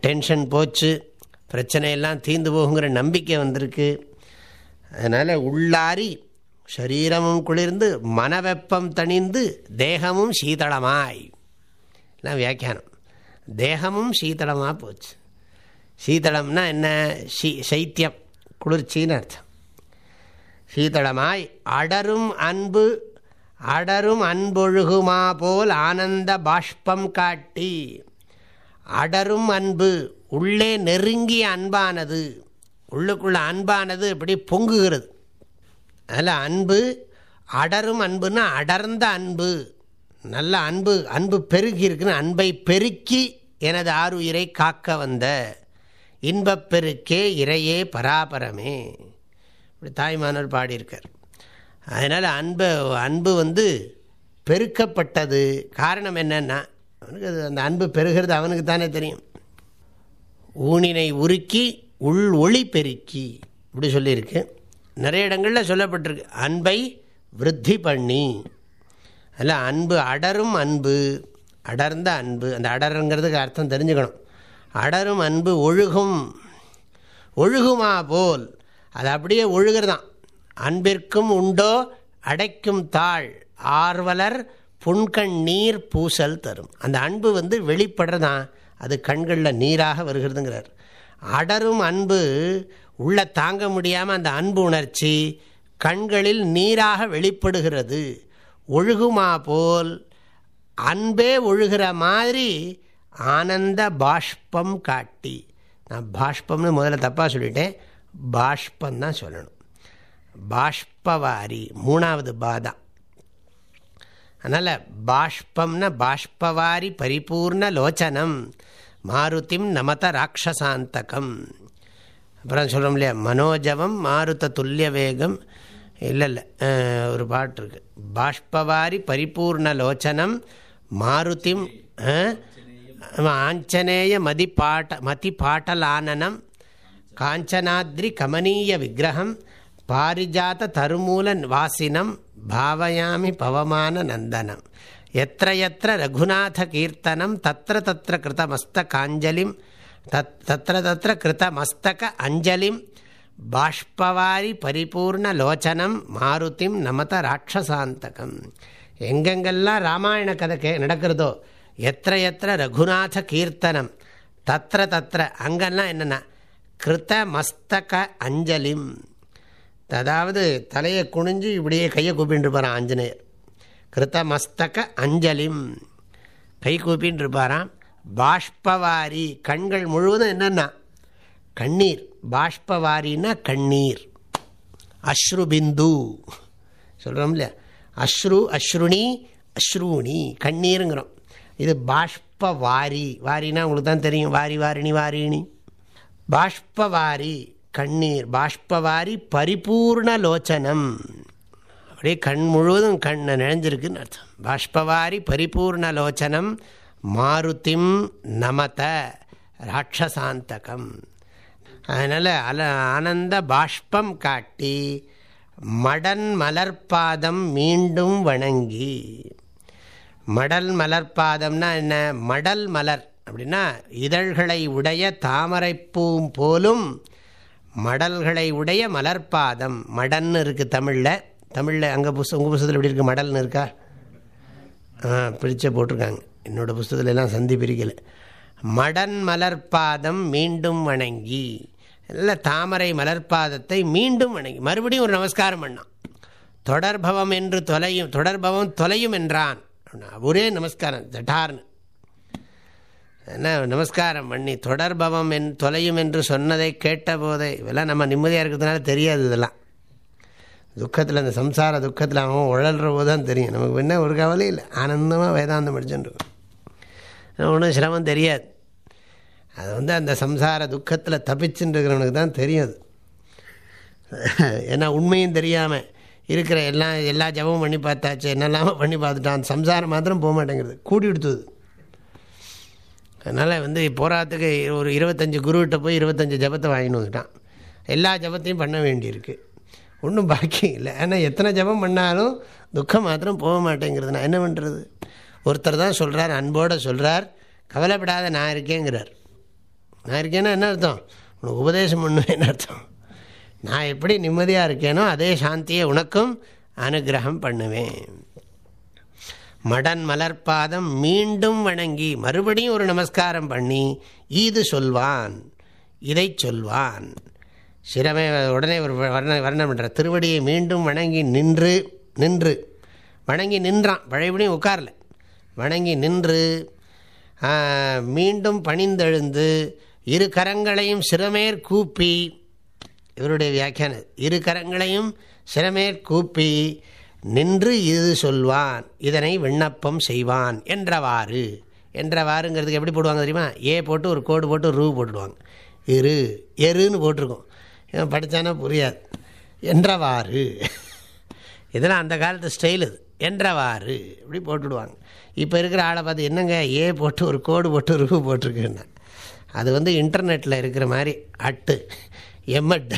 டென்ஷன் போச்சு. பிரச்சனையெல்லாம் தீர்ந்து போகுங்கிற நம்பிக்கை வந்திருக்கு. அதனால் உள்ளாரி சரீரமும் குளிர்ந்து மனவெப்பம் தணிந்து தேகமும் சீதளமாய். எல்லாம் வியாக்கியானம். தேகமும் சீதளமாக போச்சு. சீதளம்னா என்ன? சீ சைத்தியம் குளிர்ச்சின்னு அர்த்தம். சீதளமாய் அடரும் அன்பு அடரும் அன்பொழுகுமா போல் ஆனந்த பாஷ்பம் காட்டி. அடரும் அன்பு உள்ளே நெருங்கிய அன்பானது. உள்ளுக்குள்ள அன்பானது இப்படி பொங்குகிறது. அதில் அன்பு அடரும் அன்புன்னா அடர்ந்த அன்பு. நல்ல அன்பு அன்பு பெருகி இருக்குன்னு அன்பை பெருக்கி எனது ஆறுயிரை காக்க வந்த. இன்பப்பெருக்கே இறையே பராபரமே. இப்படி தாய்மானவர் பாடியிருக்கார். அதனால் அன்பு அன்பு வந்து பெருக்கப்பட்டது. காரணம் என்னென்னா அவனுக்கு அது அந்த அன்பு பெருகிறது அவனுக்கு தானே தெரியும். ஊனினை உருக்கி உள் ஒளி பெருக்கி. இப்படி சொல்லியிருக்கு. நிறைய இடங்களில் சொல்லப்பட்டிருக்கு. அன்பை விருத்தி பண்ணி. அதில் அன்பு அடரும் அன்பு. அடர்ந்த அன்பு. அந்த அடருங்கிறதுக்கு அர்த்தம் தெரிஞ்சுக்கணும். அடரும் அன்பு ஒழுகும். ஒழுகுமா போல். அது அப்படியே ஒழுகிறதான். அன்பிற்கும் உண்டோ அடைக்கும் தாழ். ஆர்வலர் புன்கண் நீர் பூசல் தரும். அந்த அன்பு வந்து வெளிப்படுறதான் அது கண்களில் நீராக வருகிறதுங்கிறார். அடரும் அன்பு உள்ள தாங்க முடியாமல் அந்த அன்பு உணர்ச்சி கண்களில் நீராக வெளிப்படுகிறது. ஒழுகுமா போல் அன்பே ஒழுகிற மாதிரி ஆனந்த பாஷ்பம் காட்டி. நான் பாஷ்பம்னு முதல்ல தப்பாக சொல்லிட்டேன். பாஷ்பம் தான் சொல்லணும். பாஷ்பவாரி மூணாவது பாதா. அதனால் பாஷ்பம்னா பாஷ்பவாரி பரிபூர்ண லோச்சனம் மாருதிம் நமத ராட்சசாந்தகம். அப்புறம் சொல்கிறோம் இல்லையா மனோஜவம் மாருத துல்லிய வேகம் இல்லை இல்லை ஒரு பாட்டு இருக்கு. பாஷ்பவாரி பரிபூர்ண லோச்சனம் மாருதிம் ஆஞ்சநேய மதிப்பாட்ட பாட்ட மதி பாட்டலானனம் காஞ்சனாத்ரி கமனீய விக்கிரகம் பாரிஜாத தருமூல வாசினம் பாவயாமி பவமான நந்தனம். எத்த எத்த ரகுநாத கீர்த்தனம் தத்திர தத்திர கிருதமஸ்தகாஞ்சலிம் தத் தத்திர தத்திர கிருதமஸ்தக அஞ்சலிம் பாஷ்பவாரி பரிபூர்ண லோச்சனம் மாருதிம் நமத ராட்சசாந்தகம். எங்கெங்கெல்லாம் ராமாயண கதை கே நடக்கிறதோ எத்த எத்த ரகுநாத கீர்த்தனம் தத்திர தத்திர அங்கெல்லாம் என்னென்னா கிருத மஸ்தக அஞ்சலிம். அதாவது தலையை குனிஞ்சு இப்படியே கையை கூப்பின்னு இருப்பாரான் ஆஞ்சநேயர். கிருத்த மஸ்தக அஞ்சலிம். கை கூப்பின்னு இருப்பாராம். பாஷ்பவாரி கண்கள் முழுவதும் என்னென்னா? கண்ணீர். பாஷ்பவாரின்னா கண்ணீர். அஸ்ருபிந்து. சொல்கிறோம் இல்லையா அஸ்ரு அஸ்ருணி அஸ்ரூணி கண்ணீருங்கிறோம். இது பாஷ்பவாரி. வாரினா உங்களுக்கு தான் தெரியும். வாரி வாரிணி வாரிணி பாஷ்பவாரி கண்ணீர் பாஷ்பவாரி பரிபூர்ண லோச்சனம். அப்படியே கண் முழுவதும் கண்ணை நினைஞ்சிருக்குன்னு அர்த்தம். பாஷ்பவாரி பரிபூர்ண லோச்சனம் மாருதிம் நமத ராட்சசாந்தகம். அதனால் அல ஆனந்த பாஷ்பம் காட்டி மடன் மலர்பாதம் மீண்டும் வணங்கி. மடல் மலர்பாதம்னா என்ன? மடல் மலர். அப்படின்னா இதழ்களை உடைய தாமரைப்பூம் போலும் மடல்களை உடைய மலர்பாதம். மடன்னு இருக்குது தமிழில். தமிழில் அங்கே புஸ்தம் உங்கள் புஸ்தகத்தில் எப்படி இருக்குது மடல்னு இருக்கா? ஆ பிரிச்ச போட்டிருக்காங்க. என்னோடய புஸ்தகத்தில் எல்லாம் சந்தி பிரிக்கலை. மடன் மலர்பாதம் மீண்டும் வணங்கி. இல்லை தாமரை மலர்பாதத்தை மீண்டும் வணங்கி. மறுபடியும் ஒரு நமஸ்காரம் பண்ணான். தொடர்பவம் என்று தொலையும் தொடர்பவம் தொலையும் என்றான். ஒரே நமஸ்காரம் ஜட்டார்னு. என்ன நமஸ்காரம் பண்ணி தொடர்பவம் என் தொலையும் என்று சொன்னதை கேட்ட போதே இதெல்லாம் நம்ம நிம்மதியாக இருக்கிறதுனால தெரியாது இதெல்லாம். துக்கத்தில் அந்த சம்சார துக்கத்தில் அவன் உழல்ற போது தான் தெரியும். நமக்கு என்ன ஒரு கவலை இல்லை. ஆனந்தமாக வேதாந்தம் படிச்சுட்டு ஒன்றும் சிரமம் தெரியாது. அது வந்து அந்த சம்சார துக்கத்தில் தப்பிச்சுட்டு இருக்கிறவனுக்கு தான் தெரியும் அது. ஏன்னா உண்மையும் தெரியாமல் இருக்கிற எல்லாம் எல்லா ஜபமும் பண்ணி பார்த்தாச்சு. என்னெல்லாமோ பண்ணி பார்த்துட்டான். சம்சாரம் மாத்திரம் போக மாட்டேங்கிறது. கூடி எடுத்துது அதனால் வந்து போராத்துக்கு ஒரு இருபத்தஞ்சி குருக்கிட்ட போய் இருபத்தஞ்சி ஜபத்தை வாங்கின்னு வந்துட்டான். எல்லா ஜபத்தையும் பண்ண வேண்டியிருக்கு. ஒன்றும் பாக்கி இல்லை. ஏன்னா எத்தனை ஜபம் பண்ணாலும் துக்கம் மாத்திரம் போக மாட்டேங்கிறது. நான் என்ன பண்ணுறது ஒருத்தர் தான் சொல்கிறார் அன்போடு சொல்கிறார் கவலைப்படாத நான் இருக்கேங்கிறார். நான் இருக்கேன்னா என்ன அர்த்தம்? உனக்கு உபதேசம் பண்ணுவேன்னு அர்த்தம்? நான் எப்படி நிம்மதியாக இருக்கேனோ அதே சாந்தியை உனக்கும் அனுகிரகம் பண்ணுவேன். மடன் மலர்பாதம் மீண்டும் வணங்கி மறுபடியும் ஒரு நமஸ்காரம் பண்ணி ஈது சொல்வான் இதை சொல்வான். சிரமே உடனே ஒரு வர்ண வர்ணம் பண்ணுற திருவடியை மீண்டும் வணங்கி நின்று நின்று. வணங்கி நின்றான். பழையபடியும் உட்காரல. வணங்கி நின்று மீண்டும் பணிந்தெழுந்து இரு கரங்களையும் சிரமேற் கூப்பி இவருடைய வியாக்கியானம் இரு கரங்களையும் சிரமேற் கூப்பி நின்று இது சொல்வான் இதனை விண்ணப்பம் செய்வான் என்றவாறு. என்றவாறுங்கிறதுக்கு எப்படி போடுவாங்க தெரியுமா? ஏ போட்டு ஒரு கோடு போட்டு ரூ போட்டுடுவாங்க. இரு எருன்னு போட்டிருக்கோம். இவன் படித்தானா புரியாது. என்றவாறு. இதெல்லாம் அந்த காலத்து ஸ்டைல் இது. என்றவாறு. இப்படி போட்டுடுவாங்க. இப்போ இருக்கிற ஆளை பார்த்து என்னங்க ஏ போட்டு ஒரு கோடு போட்டு ரூ போட்டிருக்குன்னா? அது வந்து இன்டர்நெட்டில் இருக்கிற மாதிரி at M Ed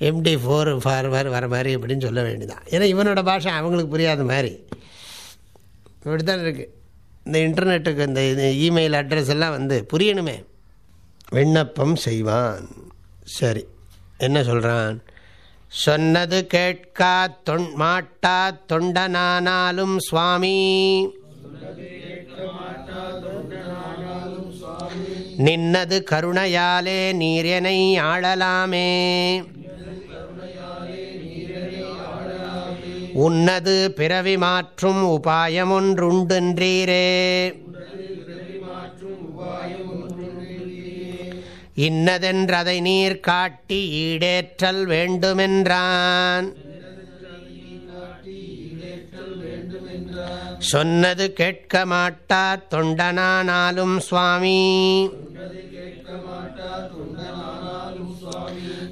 MD four forward வர மாதிரி அப்படின்னு சொல்ல வேண்டியதான் ஏன்னா இவனோட பாஷை அவங்களுக்கு புரியாத மாதிரி. இப்படி தான் இருக்குது இந்த இன்டர்நெட்டுக்கு இந்த இது இமெயில் அட்ரஸ் எல்லாம் வந்து புரியணுமே. விண்ணப்பம் செய்வான். சரி. என்ன சொல்கிறான் சொன்னது கேட்கா தொன் மாட்டா தொண்டனானாலும் சுவாமி. நின்னது கருணையாலே நீரெனை ஆளலாமே. உன்னது பிறவி மாற்றும் உபாயமொன்றுண்டென்றீரே. இன்னதென்றதை நீர் காட்டி ஈடேற்றல் வேண்டுமென்றான். சொன்னது கேட்க மாட்டா தொண்டனானாலும் சுவாமி.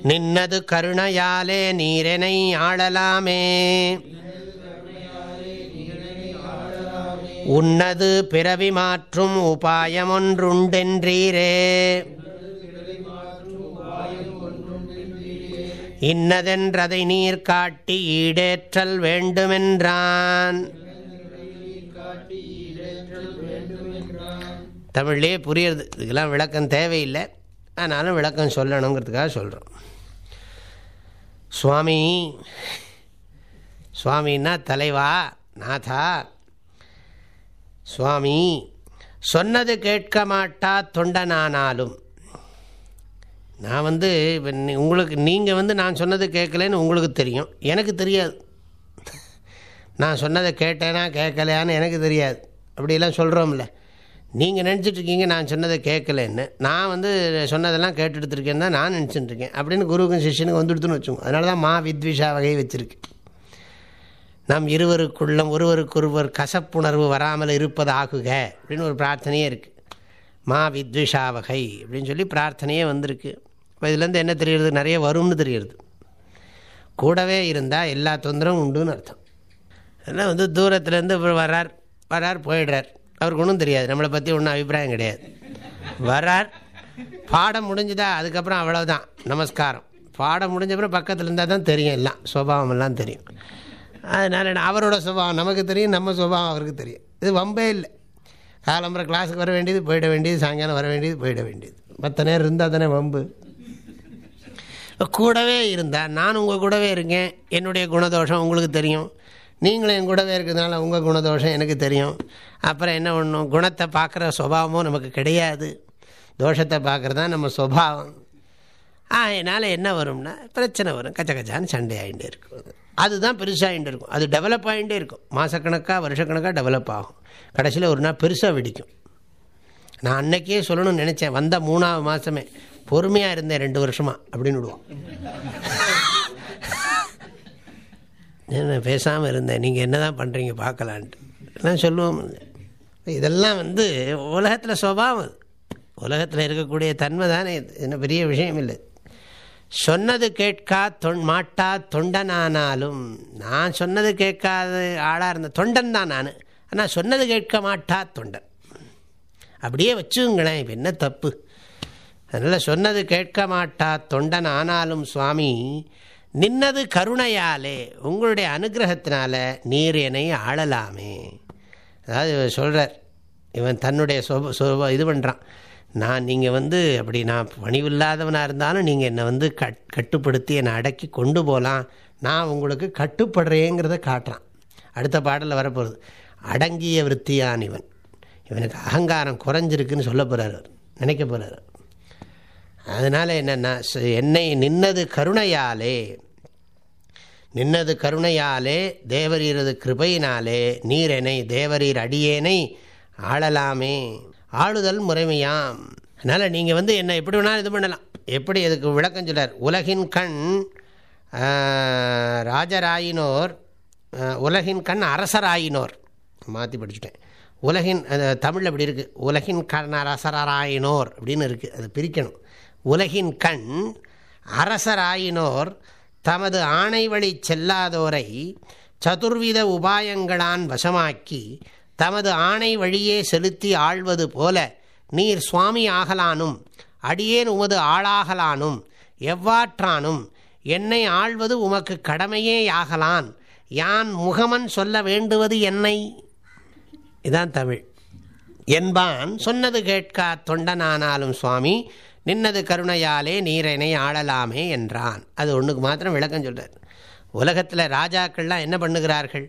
நின்னது கருணையாலே நீரெனை ஆளலாமே. உன்னது பிறவி மாற்றும் உபாயமொன்றுண்டென்றீரே. இன்னதென்றதை நீர் காட்டி ஈடேற்றல் வேண்டுமென்றான். தமிழ்லேயே புரியுறது. இதுக்கெல்லாம் விளக்கம் தேவையில்லை. ஆனாலும் விளக்கம் சொல்லணுங்கிறதுக்காக சொல்கிறோம் சுவாமி சுவாமின்னா தலைவா நாதா. சுவாமி சொன்னது கேட்க மாட்டா தொண்டனானாலும். நான் வந்து உங்களுக்கு நீங்கள் வந்து நான் சொன்னது கேட்கலன்னு உங்களுக்கு தெரியும். எனக்கு தெரியாது. நான் சொன்னதை கேட்டேனா கேட்கலையான்னு எனக்கு தெரியாது. அப்படிலாம் சொல்கிறோம்ல நீங்கள் நினச்சிட்ருக்கீங்க நான் சொன்னதை கேட்கலன்னு. நான் வந்து சொன்னதெல்லாம் கேட்டுட்டு இருக்கேன்னு தான் நான் நினச்சிட்டுருக்கேன் அப்படின்னு குருவுக்கும் சிஷியனுக்கு வந்துடுத்துன்னு வச்சுக்கோங்க. அதனால தான் மா வித்விஷா வகையை வச்சுருக்கு. நம் இருவருக்குள்ளம் ஒருவருக்கொருவர் கசப்புணர்வு வராமல் இருப்பதாகுக அப்படின்னு ஒரு பிரார்த்தனையே இருக்குது மா வித்விஷா வகை அப்படின்னு சொல்லி பிரார்த்தனையே வந்திருக்கு. இப்போ இதுலேருந்து என்ன தெரியுறது நிறைய வரும்னு தெரியுது கூடவே இருந்தால் எல்லா தொந்தரவும் உண்டுன்னு அர்த்தம். ஏன்னா வந்து தூரத்துலேருந்து வரார் வரார் போயிடுறார். அவருக்கு ஒன்றும் தெரியாது. நம்மளை பற்றி ஒன்றும் அபிப்பிராயம் கிடையாது. வரார் பாடம் முடிஞ்சுதா? அதுக்கப்புறம் அவ்வளோதான் நமஸ்காரம். பாடம் முடிஞ்சப்பறம் பக்கத்தில் இருந்தால் தான் தெரியும் எல்லாம். சுபாவமெல்லாம் தெரியும். அதனால் அவரோட சுபாவம் நமக்கு தெரியும் நம்ம சுபாவம் அவருக்கு தெரியும். இது வம்பே இல்லை. காலம்புற கிளாஸுக்கு வர வேண்டியது போயிட வேண்டியது சாயங்காலம் வர வேண்டியது போயிட வேண்டியது. மற்ற நேரம் இருந்தால் தானே வம்பு. கூடவே இருந்தால் நான் உங்கள் கூடவே இருக்கேன். என்னுடைய குணதோஷம் உங்களுக்கு தெரியும். நீங்களும் என் கூடவே இருக்கிறதுனால உங்கள் குணதோஷம் எனக்கு தெரியும். அப்புறம் என்ன பண்ணணும் குணத்தை பார்க்குற சுபாவமும் நமக்கு கிடையாது. தோஷத்தை பார்க்குறதான் நம்ம சுபாவம். அதனால் என்ன வரும்னா பிரச்சனை வரும். கச்ச கச்சான்னு சண்டை ஆகிட்டு இருக்கும். அதுதான் பெருசாகிட்டு இருக்கும். அது டெவலப் ஆகிட்டே இருக்கும். மாதக்கணக்காக வருஷக்கணக்காக டெவலப் ஆகும். கடைசியில் ஒரு நாள் பெருசாக வெடிக்கும். நான் அன்னைக்கே சொல்லணும்னு நினச்சேன். வந்த மூணாவது மாதமே பொறுமையாக இருந்தேன் ரெண்டு வருஷமாக அப்படின்னு விடுவோம். என்ன பேசாமல் இருந்தேன். நீங்கள் என்ன தான் பண்ணுறீங்க பார்க்கலான்ட்டு. எல்லாம் சொல்லுவோம். இதெல்லாம் வந்து உலகத்தில் சுவாவம் அது உலகத்தில் இருக்கக்கூடிய தன்மை தானே இது. என்ன பெரிய விஷயம் இல்லை. சொன்னது கேட்கா தொன் மாட்டா தொண்டனானாலும் நான் சொன்னது கேட்காத ஆளாக இருந்த தொண்டன் தான் நான். ஆனால் சொன்னது கேட்க மாட்டா தொண்டன். அப்படியே வச்சுங்களேன் இப்போ என்ன தப்பு? அதனால் சொன்னது கேட்க மாட்டா தொண்டன் ஆனாலும் சுவாமி நின்னது கருணையாலே உங்களுடைய அனுகிரகத்தினால நீர் என்னை ஆளலாமே. அதாவது இவர் சொல்கிறார் இவன் தன்னுடைய சொப சொப இது பண்ணுறான் நான் நீங்கள் வந்து அப்படி நான் பணிவில்லாதவனாக இருந்தாலும் நீங்கள் என்னை வந்து கட் கட்டுப்படுத்தி என்னை அடக்கி கொண்டு போகலாம் நான் உங்களுக்கு கட்டுப்படுறேங்கிறத காட்டுறான். அடுத்த பாடலில் வரப்போகிறது அடங்கிய விற்த்தியான் இவன். இவனுக்கு அகங்காரம் குறைஞ்சிருக்குன்னு சொல்ல போகிறார் நினைக்க போகிறார் அதனால் என்னென்னா என்னை நின்னது கருணையாலே நின்னது கருணையாலே தேவரீரது கிருபையினாலே நீரெனை தேவரீர் அடியேனை ஆளலாமே. ஆளுதல் முறைமையாம். அதனால் நீங்கள் வந்து என்ன எப்படி வேணாலும் இது பண்ணலாம். எப்படி அதுக்கு விளக்கம் சொல்லார் உலகின் கண் ராஜராயினோர் உலகின் கண் அரசராயினோர். மாற்றி படிச்சுட்டேன். உலகின் தமிழில் அப்படி இருக்குது உலகின் கண் அரசராயினோர் அப்படின்னு இருக்குது அதை பிரிக்கணும். உலகின் கண் அரசராயினோர் தமது ஆணை வழி செல்லாதோரை சதுர்வித உபாயங்களான் வசமாக்கி தமது ஆணை வழியே செலுத்தி ஆழ்வது போல நீர் சுவாமி ஆகலானும் அடியேன் உமது ஆளாகலானும் எவ்வாற்றானும் என்னை ஆள்வது உமக்கு கடமையே ஆகலான் யான் முகமன் சொல்ல வேண்டுவது என்னை? இதான் தமிழ். என்பான் சொன்னது கேட்கா தொண்டனானாலும் சுவாமி நின்னது கருணையாலே நீரனை ஆளலாமே என்றான். அது ஒன்றுக்கு மாத்திரம் விளக்கம் சொல்கிறார் உலகத்தில் ராஜாக்கள்லாம் என்ன பண்ணுகிறார்கள்?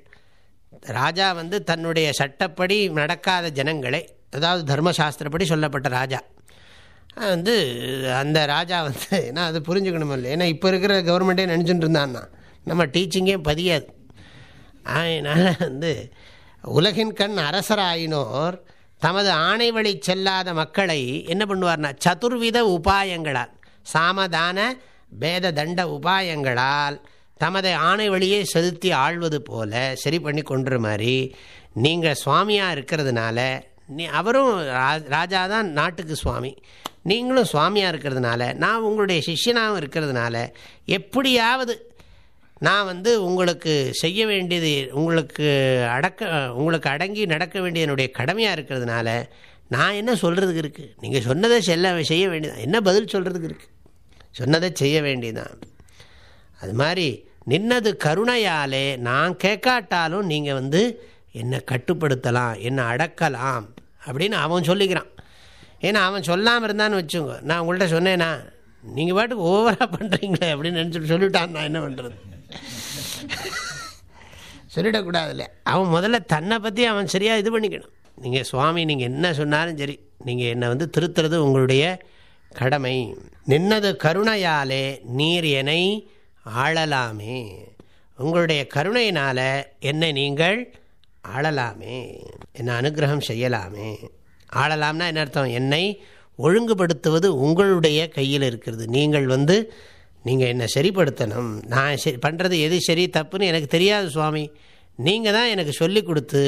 ராஜா வந்து தன்னுடைய சட்டப்படி நடக்காத ஜனங்களை அதாவது தர்மசாஸ்திரப்படி சொல்லப்பட்ட ராஜா. வந்து அந்த ராஜா வந்து ஏன்னா அது புரிஞ்சுக்கணும் இல்லை ஏன்னா இப்போ இருக்கிற கவர்மெண்ட்டே நினச்சிட்டு இருந்தான்னா நம்ம டீச்சிங்கே பதியாது. அதனால் வந்து உலகின் கண் அரசராயினோர் தமது ஆணை வழி செல்லாத மக்களை என்ன பண்ணுவார்னா சதுர்வித உபாயங்களால் சாமதான பேத தண்ட உபாயங்களால் தமது ஆணை வழியை செலுத்தி ஆழ்வது போல சரி பண்ணி கொண்டுற மாதிரி நீங்கள் சுவாமியாக இருக்கிறதுனால நீ அவரும் ராஜா தான் நாட்டுக்கு சுவாமி. நீங்களும் சுவாமியாக இருக்கிறதுனால நான் உங்களுடைய சிஷ்யனாகவும் இருக்கிறதுனால எப்படியாவது நான் வந்து உங்களுக்கு செய்ய வேண்டியது உங்களுக்கு அடக்க உங்களுக்கு அடங்கி நடக்க வேண்டிய என்னுடைய கடமையாக இருக்கிறதுனால நான் என்ன சொல்கிறதுக்கு இருக்குது நீங்கள் சொன்னதை செல்ல செய்ய வேண்டியதான் என்ன பதில் சொல்கிறதுக்கு இருக்குது சொன்னதை செய்ய வேண்டியதான் அது மாதிரி நின்னது கருணையாலே நான் கேட்காட்டாலும் நீங்கள் வந்து என்னை கட்டுப்படுத்தலாம் என்னை அடக்கலாம் அப்படின்னு அவன் சொல்லிக்கிறான். ஏன்னா அவன் சொல்லாமல் இருந்தான்னு வச்சுங்க நான் உங்கள்கிட்ட சொன்னேன்னா நீங்கள் பாட்டுக்கு ஓவராக பண்ணுறீங்களே அப்படின்னு நினச்சிட்டு சொல்லிட்டான் நான் என்ன பண்ணுறது சொல்லிடக்கூடாதுல்ல. அவன் முதல்ல தன்னை பற்றி அவன் சரியாக இது பண்ணிக்கணும். நீங்கள் சுவாமி நீங்கள் என்ன சொன்னாலும் சரி நீங்கள் என்னை வந்து திருத்துறது உங்களுடைய கடமை. நின்னது கருணையாலே நீர் என்னை ஆளலாமே. உங்களுடைய கருணையினால் என்னை நீங்கள் ஆளலாமே. என்னை அனுகிரகம் செய்யலாமே. ஆளலாம்னா என்ன அர்த்தம்? என்னை ஒழுங்குபடுத்துவது உங்களுடைய கையில் இருக்கிறது. நீங்கள் வந்து நீங்கள் என்னை சரிப்படுத்தணும். நான் சரி பண்ணுறது எது சரி தப்புன்னு எனக்கு தெரியாது சுவாமி. நீங்கள் தான் எனக்கு சொல்லி கொடுத்து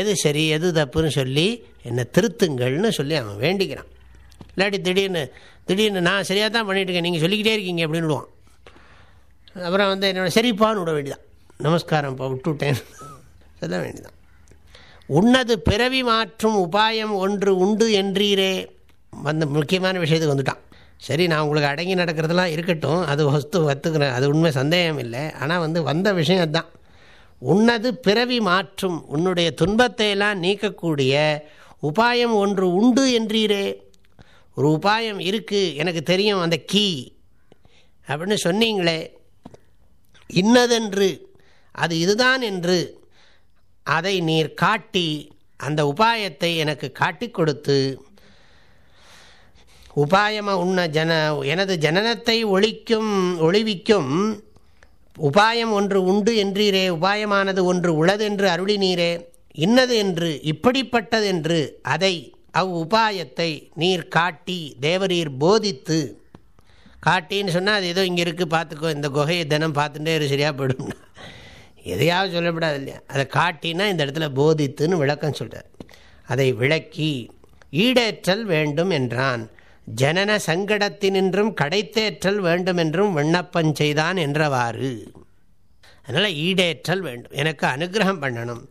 எது சரி எது தப்புன்னு சொல்லி என்னை திருத்துங்கள்னு சொல்லி அவன் வேண்டிக்கிறான். இல்லாட்டி திடீர்னு திடீர்னு நான் சரியாக தான் பண்ணிட்டுருக்கேன் நீங்கள் சொல்லிக்கிட்டே இருக்கீங்க அப்படின்னுடுவான் அப்புறம் வந்து என்னோடய சரிப்பான்னு விட வேண்டியதான் நமஸ்காரம் இப்போ விட்டுவிட்டேன் சொல்ல வேண்டியதான் உன்னது பிறவி மாற்றும் உபாயம் ஒன்று உண்டு என்றீரே. வந்து முக்கியமான விஷயத்துக்கு வந்துட்டான். சரி நான் உங்களுக்கு அடங்கி நடக்கிறதுலாம் இருக்கட்டும். அது வஸ்து ஒத்துக்கிறேன் அது உண்மை சந்தேகம் இல்லை. ஆனால் வந்து வந்த விஷயம் அதுதான். உன்னது பிறவி மாற்றும். உன்னுடைய துன்பத்தை எல்லாம் நீக்கக்கூடிய உபாயம் ஒன்று உண்டு என்றீரே. ஒரு உபாயம் இருக்குது எனக்கு தெரியும் அந்த கீ. அப்படின்னு சொன்னீங்களே. இன்னதென்று. அது இதுதான் என்று அதை நீர் காட்டி அந்த உபாயத்தை எனக்கு காட்டி கொடுத்து உபாயமாக உன்ன ஜன எனது ஜனனத்தை ஒழிக்கும் ஒளிவிக்கும் உபாயம் ஒன்று உண்டு என்றீரே உபாயமானது ஒன்று உளதென்று அருளினீரே இன்னது என்று இப்படிப்பட்டது என்று அதை அவ் உபாயத்தை நீர் காட்டி தேவரீர் போதித்து காட்டின்னு சொன்னால் அது ஏதோ இங்கே இருக்குது பார்த்துக்கோ இந்த குகையை தினம் பார்த்துட்டே சரியாக போயிடும்னா. எதையாவது சொல்லப்படாது இல்லையா அதை காட்டினா இந்த இடத்துல போதித்துன்னு விளக்கம் சொல்கிறார் அதை விளக்கி ஈடேற்றல் வேண்டும் என்றான். ஜனன சங்கடத்தினின்றும் கடைத்தேற்றல் வேண்டும் என்றும் விண்ணப்பம் செய்தான் என்றவாறு. அதனால் ஈடேற்றல் வேண்டும். எனக்கு அனுகிரகம் பண்ணணும்.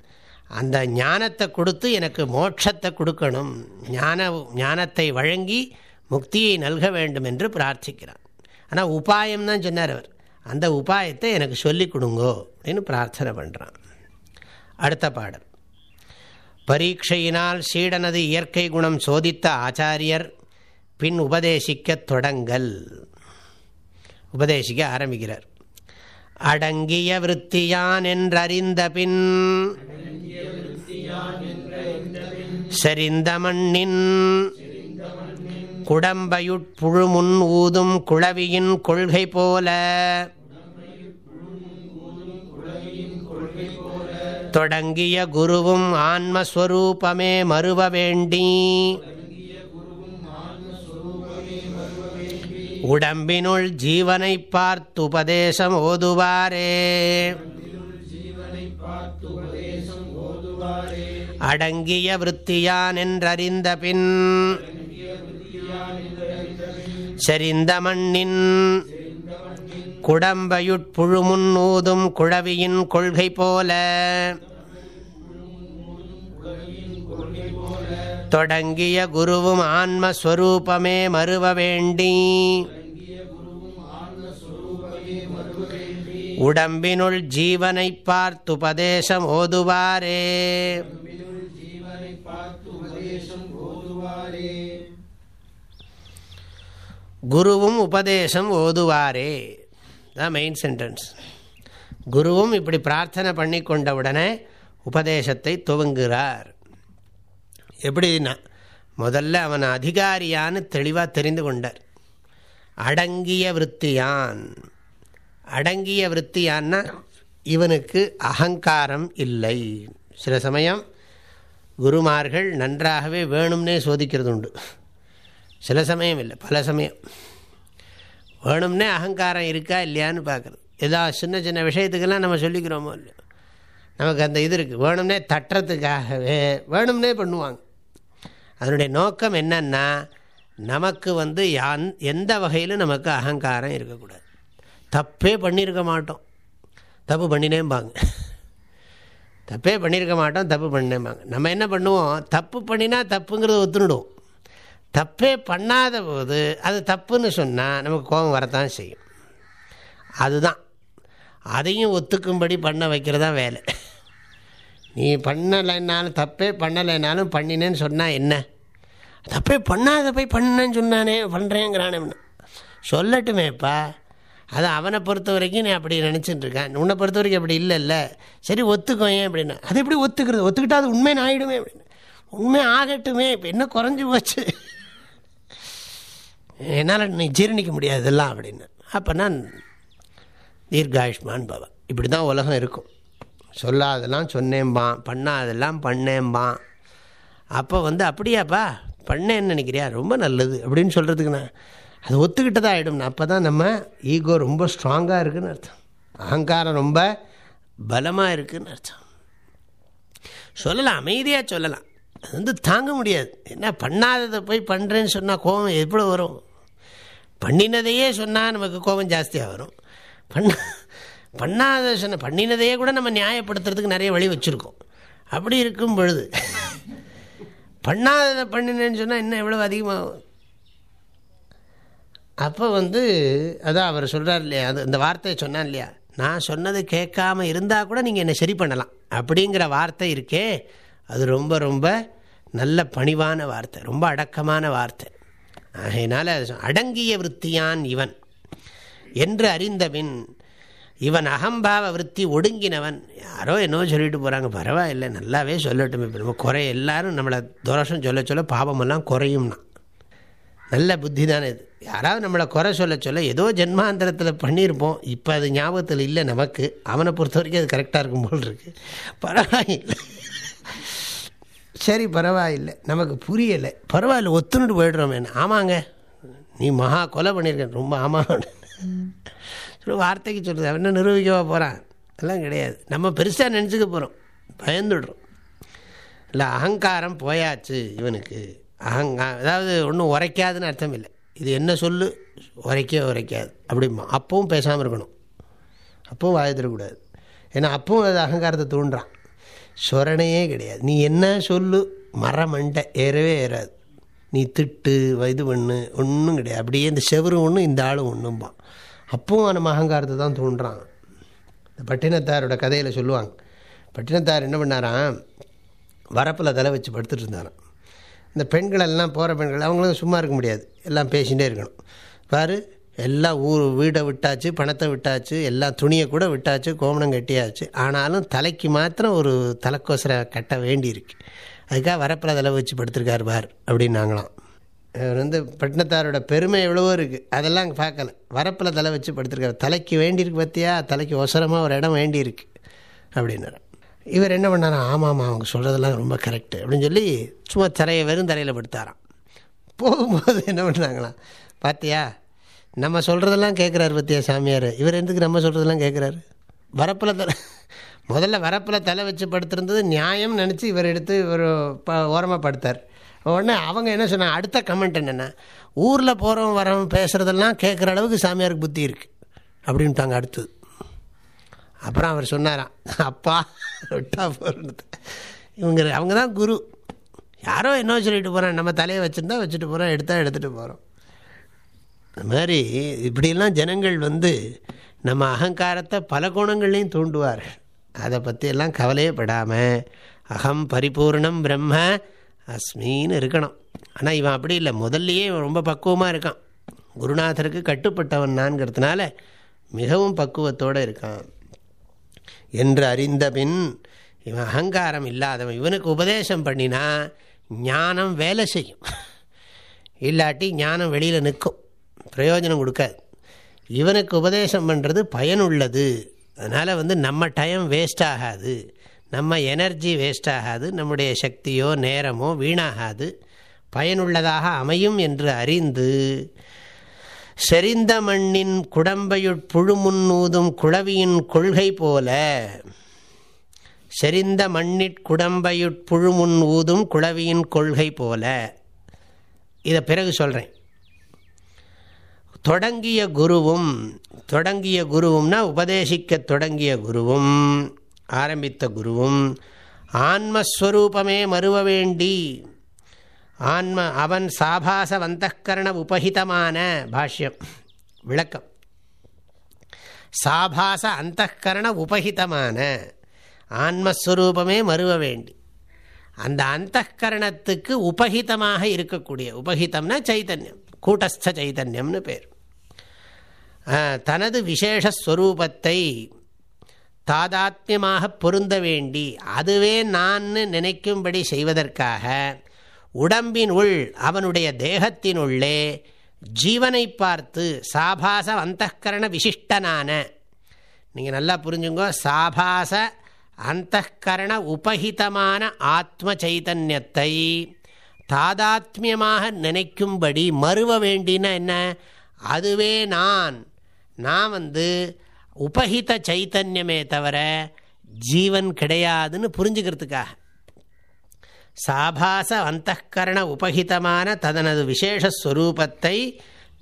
அந்த ஞானத்தை கொடுத்து எனக்கு மோட்சத்தை கொடுக்கணும். ஞான ஞானத்தை வழங்கி முக்தியை நல்க வேண்டும் என்று பிரார்த்திக்கிறான். ஆனால் உபாயம் தான் சொன்னார் அவர். அந்த உபாயத்தை எனக்கு சொல்லி கொடுங்கோ அப்படின்னு பிரார்த்தனை பண்ணுறான் அடுத்த பாடல் பரீட்சையினால் சீடனது இயற்கை குணம் சோதித்த ஆச்சாரியர் பின் உபதேசிக்க தொடங்கல். உபதேசிக்க ஆரம்பிக்கிறார். அடங்கிய விற்த்தியான் என்றறிந்த பின் செறிந்த மண்ணின் குடம்பையுட்புழுமுன் ஊதும் குழவியின் கொள்கை போல தொடங்கிய குருவும் ஆன்மஸ்வரூபமே மறுவ வேண்டி உடம்பினுள் ஜீவனை பார்த்து உபதேசம் ஓதுவாரே. அடங்கிய விற்த்தியான் என்றறிந்த பின் செறிந்த மண்ணின் குடம்பையுட்புழுமுன் ஊதும் குழவியின் கொள்கை போல தொடங்கிய குருவும் ஆன்மஸ்வரூபமே மறுவ வேண்டி உடம்பினுள் ஜீவனை பார்த்துபதேசம் ஓதுவாரே. குருவும் உபதேசம் ஓதுவாரே. தான் மெயின் சென்டென்ஸ் குருவும் இப்படி பிரார்த்தனை பண்ணி கொண்டவுடனே உபதேசத்தை துவங்குகிறார். எப்படின்னா முதல்ல அவன் அதிகாரியான்னு தெளிவாக தெரிந்து கொண்டார். அடங்கிய விற்த்தியான் அடங்கிய விற்த்தியான்னா இவனுக்கு அகங்காரம் இல்லை. சில சமயம் குருமார்கள் நன்றாகவே வேணும்னே சோதிக்கிறது உண்டு சில சமயம் இல்லை பல சமயம். வேணும்னே அகங்காரம் இருக்கா இல்லையான்னு பார்க்குறது. ஏதாவது சின்ன சின்ன விஷயத்துக்கெல்லாம் நம்ம சொல்லிக்கிறோமோ இல்லையோ. நமக்கு அந்த இது இருக்குது வேணும்னே தட்டுறதுக்காகவே வேணும்னே பண்ணுவாங்க. அதனுடைய நோக்கம் என்னென்னா நமக்கு வந்து யான் எந்த வகையிலும் நமக்கு அகங்காரம் இருக்கக்கூடாது. தப்பே பண்ணியிருக்க மாட்டோம். தப்பு பண்ணினேம்பாங்க. தப்பே பண்ணியிருக்க மாட்டோம் தப்பு பண்ணினேம்பாங்க. நம்ம என்ன பண்ணுவோம்? தப்பு பண்ணினா தப்புங்கிறத ஒத்துணுடுவோம். தப்பே பண்ணாத போது அது தப்புன்னு சொன்னால் நமக்கு கோபம் வரத்தான் செய்யும். அதுதான். அதையும் ஒத்துக்கும்படி பண்ண வைக்கிறதா வேலை. நீ பண்ணலைன்னாலும் தப்பே பண்ணலைன்னாலும் பண்ணினேன்னு சொன்னால் என்ன? தப்பே பண்ணாத போய் பண்ணேன்னு சொன்னானே பண்ணுறேங்கிறானே சொல்லட்டுமேப்பா. அது அவனை பொறுத்த வரைக்கும் நீ அப்படி நினச்சிட்டு இருக்கான் உன்னை பொறுத்த வரைக்கும் அப்படி இல்லைல்ல. சரி ஒத்துக்கோ ஏன் அப்படின்னா. அது எப்படி ஒத்துக்கிறது? ஒத்துக்கிட்டா அது உண்மை ஆகிடுமே அப்படின்னு. உண்மை ஆகட்டுமே. இப்போ என்ன குறைஞ்சி போச்சு? என்னால் நீ ஜீரணிக்க முடியாது இதெல்லாம் அப்படின்னு. அப்போ நான் தீர்காயுஷ்மான் பவன் இப்படி தான் உலகம் இருக்கும். சொல்லாதெல்லாம் சொன்னேம்பான் பண்ணாதெல்லாம் பண்ணேம்பான் அப்போ வந்து அப்படியாப்பா? பண்ணேன்னு நினைக்கிறியா? ரொம்ப நல்லது அப்படின்னு சொல்கிறதுக்கு நான் அது ஒத்துக்கிட்டதாக ஆகிடும் அப்போ தான் நம்ம ஈகோ ரொம்ப ஸ்ட்ராங்காக இருக்குதுன்னு அர்த்தம். அகங்காரம் ரொம்ப பலமாக இருக்குதுன்னு அர்த்தம். சொல்லலாம் அமைதியாக சொல்லலாம். அது வந்து தாங்க முடியாது. என்ன பண்ணாததை போய் பண்ணுறேன்னு சொன்னால் கோபம் எப்படி வரும்? பண்ணினதையே சொன்னால் நமக்கு கோபம் ஜாஸ்தியாக வரும். பண்ண பண்ணாத சொன்ன பண்ணினதையே கூட நம்ம நியாயப்படுத்துறதுக்கு நிறைய வழி வச்சுருக்கோம். அப்படி இருக்கும் பொழுது பண்ணாததை பண்ணினேன்னு சொன்னால் இன்னும் எவ்வளோ அதிகமாகும்? அப்போ வந்து அதான் அவர் சொல்கிறார் இல்லையா அது இந்த வார்த்தையை சொன்னான் இல்லையா நான் சொன்னது கேட்காம இருந்தால் கூட நீங்கள் என்னை சரி பண்ணலாம். அப்படிங்கிற வார்த்தை இருக்கே அது ரொம்ப ரொம்ப நல்ல பணிவான வார்த்தை ரொம்ப அடக்கமான வார்த்தை. ஆகையினால் அடங்கிய விற்த்தியான் இவன். என்று அறிந்தபின் இவன் அகம்பாவ விற்பி ஒடுங்கினவன். யாரோ என்னவோ சொல்லிட்டு போகிறாங்க பரவாயில்லை நல்லாவே சொல்லட்டும் இப்போ நம்ம குறை எல்லாரும் நம்மளை தோஷம் சொல்ல சொல்ல பாவமெல்லாம் குறையும்னா. நல்ல புத்தி தானே இது. யாராவது நம்மளை குறை சொல்ல சொல்ல ஏதோ ஜென்மாந்திரத்தில் பண்ணியிருப்போம். இப்போ அது ஞாபகத்தில் இல்லை நமக்கு. அவனை பொறுத்த வரைக்கும் அது கரெக்டாக இருக்கும் போல் இருக்குது பரவாயில்லை. சரி பரவாயில்லை. நமக்கு புரியலை. பரவாயில்ல ஒத்துணுட்டு போய்டுறோம் என்ன? ஆமாங்க. நீ மகா கொலை பண்ணியிருக்க. ரொம்ப ஆமாம் வார்த்தைக்கு சொல்கிறது அவன் என்ன நிரூபிக்கவா போகிறான் அதெல்லாம் கிடையாது. நம்ம பெருசாக நினச்சிக்க போகிறோம் பயந்துடுறோம். இல்லை அகங்காரம் போயாச்சு இவனுக்கு. அகங்கா அதாவது ஒன்றும் உரைக்காதுன்னு அர்த்தம் இல்லை. இது என்ன சொல்லு உரைக்க உரைக்காது. அப்படிமா அப்பவும் பேசாமல் இருக்கணும். அப்பவும் வாய ஏன்னா அப்பவும் அது அகங்காரத்தை தூண்டுறான். சொரணையே கிடையாது. நீ என்ன சொல்லு மரமண்டை ஏறவே ஏறாது. நீ திட்டு இது பண்ணு ஒன்றும் கிடையாது. அப்படியே இந்த செவரு ஒன்றும் இந்த ஆளும் ஒன்றும்பான் அப்பவும் நம்ம அகங்காரத்தை தான் தூண்டுறான். இந்த பட்டினத்தாரோட கதையில் சொல்லுவாங்க. பட்டினத்தார் என்ன பண்ணாராம்? வரப்பில் தலை வச்சு படுத்துட்டு இருந்தாராம். இந்த பெண்கள் எல்லாம் போகிற பெண்கள் அவங்களும் சும்மா இருக்க முடியாது. எல்லாம் பேசிகிட்டே இருக்கணும். பாரு எல்லாம் ஊர் வீடை விட்டாச்சு பணத்தை விட்டாச்சு எல்லா துணியை கூட விட்டாச்சு கோமணம் கட்டியாச்சு. ஆனாலும் தலைக்கு மாத்திரம் ஒரு தலைக்கோசரை கட்ட வேண்டியிருக்கு. அதுக்காக வரப்பில் தலை வச்சு படுத்திருக்கார் பார் அப்படின்னாங்களாம் அவர் வந்து பட்டினத்தாரோட பெருமை எவ்வளவோ இருக்குது அதெல்லாம் அங்கே பார்க்கல. வரப்பில் தலை வச்சு படுத்திருக்காரு. தலைக்கு வேண்டியிருக்கு பார்த்தியா தலைக்கு ஒசரமாக ஒரு இடம் வேண்டியிருக்கு அப்படின்னாரு. இவர் என்ன பண்ணாரா ஆமாம் ஆமாம் அவங்க சொல்கிறதெல்லாம் ரொம்ப கரெக்டு அப்படின்னு சொல்லி சும்மா தரையை வெறும் தரையில் படுத்தாராம் போகும்போது என்ன பண்ணாங்களாம் பார்த்தியா நம்ம சொல்கிறதெல்லாம் கேட்குறாரு பத்தியா சாமியார். இவர் எதுக்கு நம்ம சொல்கிறதெல்லாம் கேட்குறாரு வரப்பில் தலை முதல்ல வரப்பில் தலை வச்சு படுத்திருந்தது நியாயம் நினச்சி இவர் எடுத்து இவர் ப ஓரமாக படுத்தார். உடனே அவங்க என்ன சொன்னாங்க அடுத்த கமெண்ட் என்னென்னா ஊரில் போகிறவன் வரவன் பேசுகிறதெல்லாம் கேட்குற அளவுக்கு சாமியாருக்கு புத்தி இருக்குது அப்படின்ட்டாங்க அடுத்தது. அப்புறம் அவர் சொன்னாராம் அப்பா விட்டா போகிறது இவங்க அவங்க தான் குரு. யாரோ என்ன சொல்லிட்டு போகிறேன் நம்ம தலையை வச்சுருந்தா வச்சுட்டு போகிறோம் எடுத்தால் எடுத்துகிட்டு போகிறோம் இந்த மாதிரி இப்படிலாம் ஜனங்கள் வந்து நம்ம அகங்காரத்தை பல கோணங்கள்லையும் தூண்டுவார். அதை பற்றியெல்லாம் கவலையே படாமல் அகம் பரிபூர்ணம் பிரம்ம அஸ்மின்னு இருக்கணும். ஆனால் இவன் அப்படி இல்லை. முதல்லையே ரொம்ப பக்குவமாக இருக்கான். குருநாதருக்கு கட்டுப்பட்டவன் நான்கிறதுனால மிகவும் பக்குவத்தோடு இருக்கான். என்று அறிந்த பின் இவன் அகங்காரம் இல்லாதவன். இவனுக்கு உபதேசம் பண்ணினா ஞானம் வேலை செய்யும். இல்லாட்டி ஞானம் வெளியில் நிற்கும். பிரயோஜனம் கொடுக்காது. இவனுக்கு உபதேசம் பண்ணுறது பயனுள்ளது. அதனால் வந்து நம்ம டைம் வேஸ்ட் ஆகாது. நம்ம எனர்ஜி வேஸ்ட் ஆகாது. நம்முடைய சக்தியோ நேரமோ வீணாகாது. பயனுள்ளதாக அமையும் என்று அறிந்து செறிந்த மண்ணின் குடம்பையுட் புழுமுன்னூதும் குழவியின் கொள்கை போல செறிந்த மண்ணிற் குடம்பையுட் புழுமுன் ஊதும் குழவியின் கொள்கை போல. இதை பிறகு சொல்கிறேன் தொடங்கிய குருவும் தொடங்கிய குருவும்னா உபதேசிக்க தொடங்கிய குருவும் ஆரம்பித்த குருவும் ஆன்மஸ்வரூபமே மறுவ வேண்டி ஆன்ம அவன் சாபாச வந்தக்கரண உபகிதமான பாஷ்யம். விளக்கம். சாபாச அந்தகரண உபகிதமான ஆன்மஸ்வரூபமே மறுவ வேண்டி. அந்த அந்தகரணத்துக்கு உபகிதமாக இருக்கக்கூடிய உபகிதம்னா சைத்தன்யம் கூட்டஸ்த சைத்தன்யம்னு பேர். தனது விசேஷஸ்வரூபத்தை தாதாத்மியமாக பொருந்த வேண்டி அதுவே நான் நினைக்கும்படி செய்வதற்காக உடம்பின் உள் அவனுடைய தேகத்தின் உள்ளே ஜீவனை பார்த்து சாபாச அந்தகரண விசிஷ்டனான. நீங்கள் நல்லா புரிஞ்சுங்கோ சாபாச அந்தகரண உபகிதமான ஆத்ம சைதன்யத்தை தாதாத்மியமாக நினைக்கும்படி மறுவ வேண்டின என்ன? அதுவே நான். நான் வந்து உபகித சைத்தன்யமே தவிர ஜீவன் கிடையாதுன்னு புரிஞ்சுக்கிறதுக்காக. சாபாச அந்தகரண உபகிதமான தனது விசேஷஸ்வரூபத்தை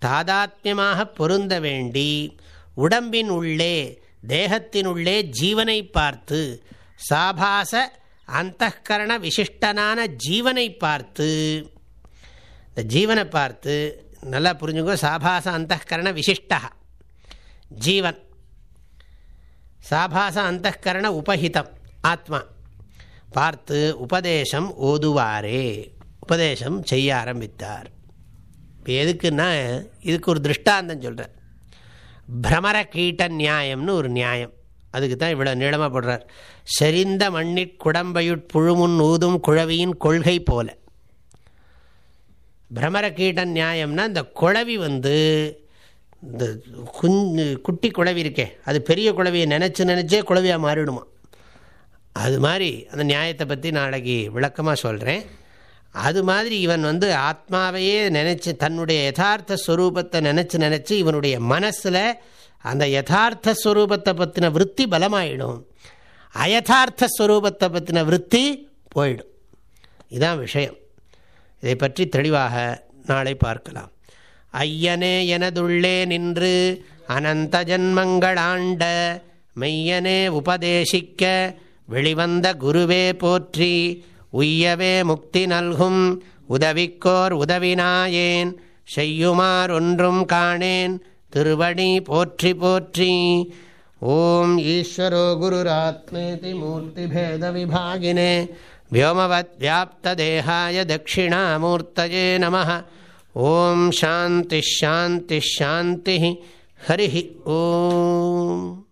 தாதாத்மியமாக பொருந்த வேண்டி உடம்பின் உள்ளே தேகத்தினுள்ளே ஜீவனை பார்த்து சாபாச அந்தகரண விசிஷ்டனான ஜீவனை பார்த்து இந்த ஜீவனை பார்த்து நல்லா புரிஞ்சுக்கோ சாபாச அந்தகரண விசிஷ்டா ஜீவன். சாபாச அந்தகரண உபகிதம் ஆத்மா. பார்த்து உபதேசம் ஓதுவாரே. உபதேசம் செய்ய ஆரம்பித்தார். இப்போ எதுக்குன்னா இதுக்கு ஒரு திருஷ்டாந்தம் சொல்கிறார் பிரமர கீட்ட நியாயம்னு ஒரு நியாயம். அதுக்கு தான் இவ்வளோ நீளமாக போடுறார். செறிந்த மண்ணிற் குடம்பையுட் புழுமுன் ஊதும் குழவியின் கொள்கை போல. பிரமர கீட்ட நியாயம்னா இந்த குழவி வந்து இந்த குஞ்சு குட்டி குழவி இருக்கே அது பெரிய குழவியை நினச்சி நினச்சே குழவியாக மாறிடுமா? அது மாதிரி அந்த நியாயத்தை பற்றி நாளைக்கு விளக்கமாக சொல்கிறேன் அது மாதிரி இவன் வந்து ஆத்மாவையே நினச்சி தன்னுடைய யதார்த்த ஸ்வரூபத்தை நினச்சி நினச்சி இவனுடைய மனசில் அந்த யதார்த்த ஸ்வரூபத்தை பற்றின விற்பி பலமாயிடும். அயதார்த்த ஸ்வரூபத்தை பற்றின விற்பி போயிடும். இதுதான் விஷயம். இதை பற்றி தெளிவாக நாளை பார்க்கலாம். ஐயனே எனதுள்ளே நின்று அனந்த ஜன்மங்களாண்ட மெய்யனே உபதேசிக்க வெளிவந்த குருவே போற்றி உய்யவே முக்தி நல்கும் உதவிக்கோர் உதவினாயேன் செய்யுமார் ஒன்றும் காணேன் திருவடி போற்றி போற்றி ஓம் ஈஸ்வரோ குருராத்மேதி மூர்த்திபேத விபாகினே व्योमवत् व्याप्तदेहाय दक्षिणामूर्तये नमः ॐ शान्तिश्शान्तिश्शान्तिः हरिः ॐ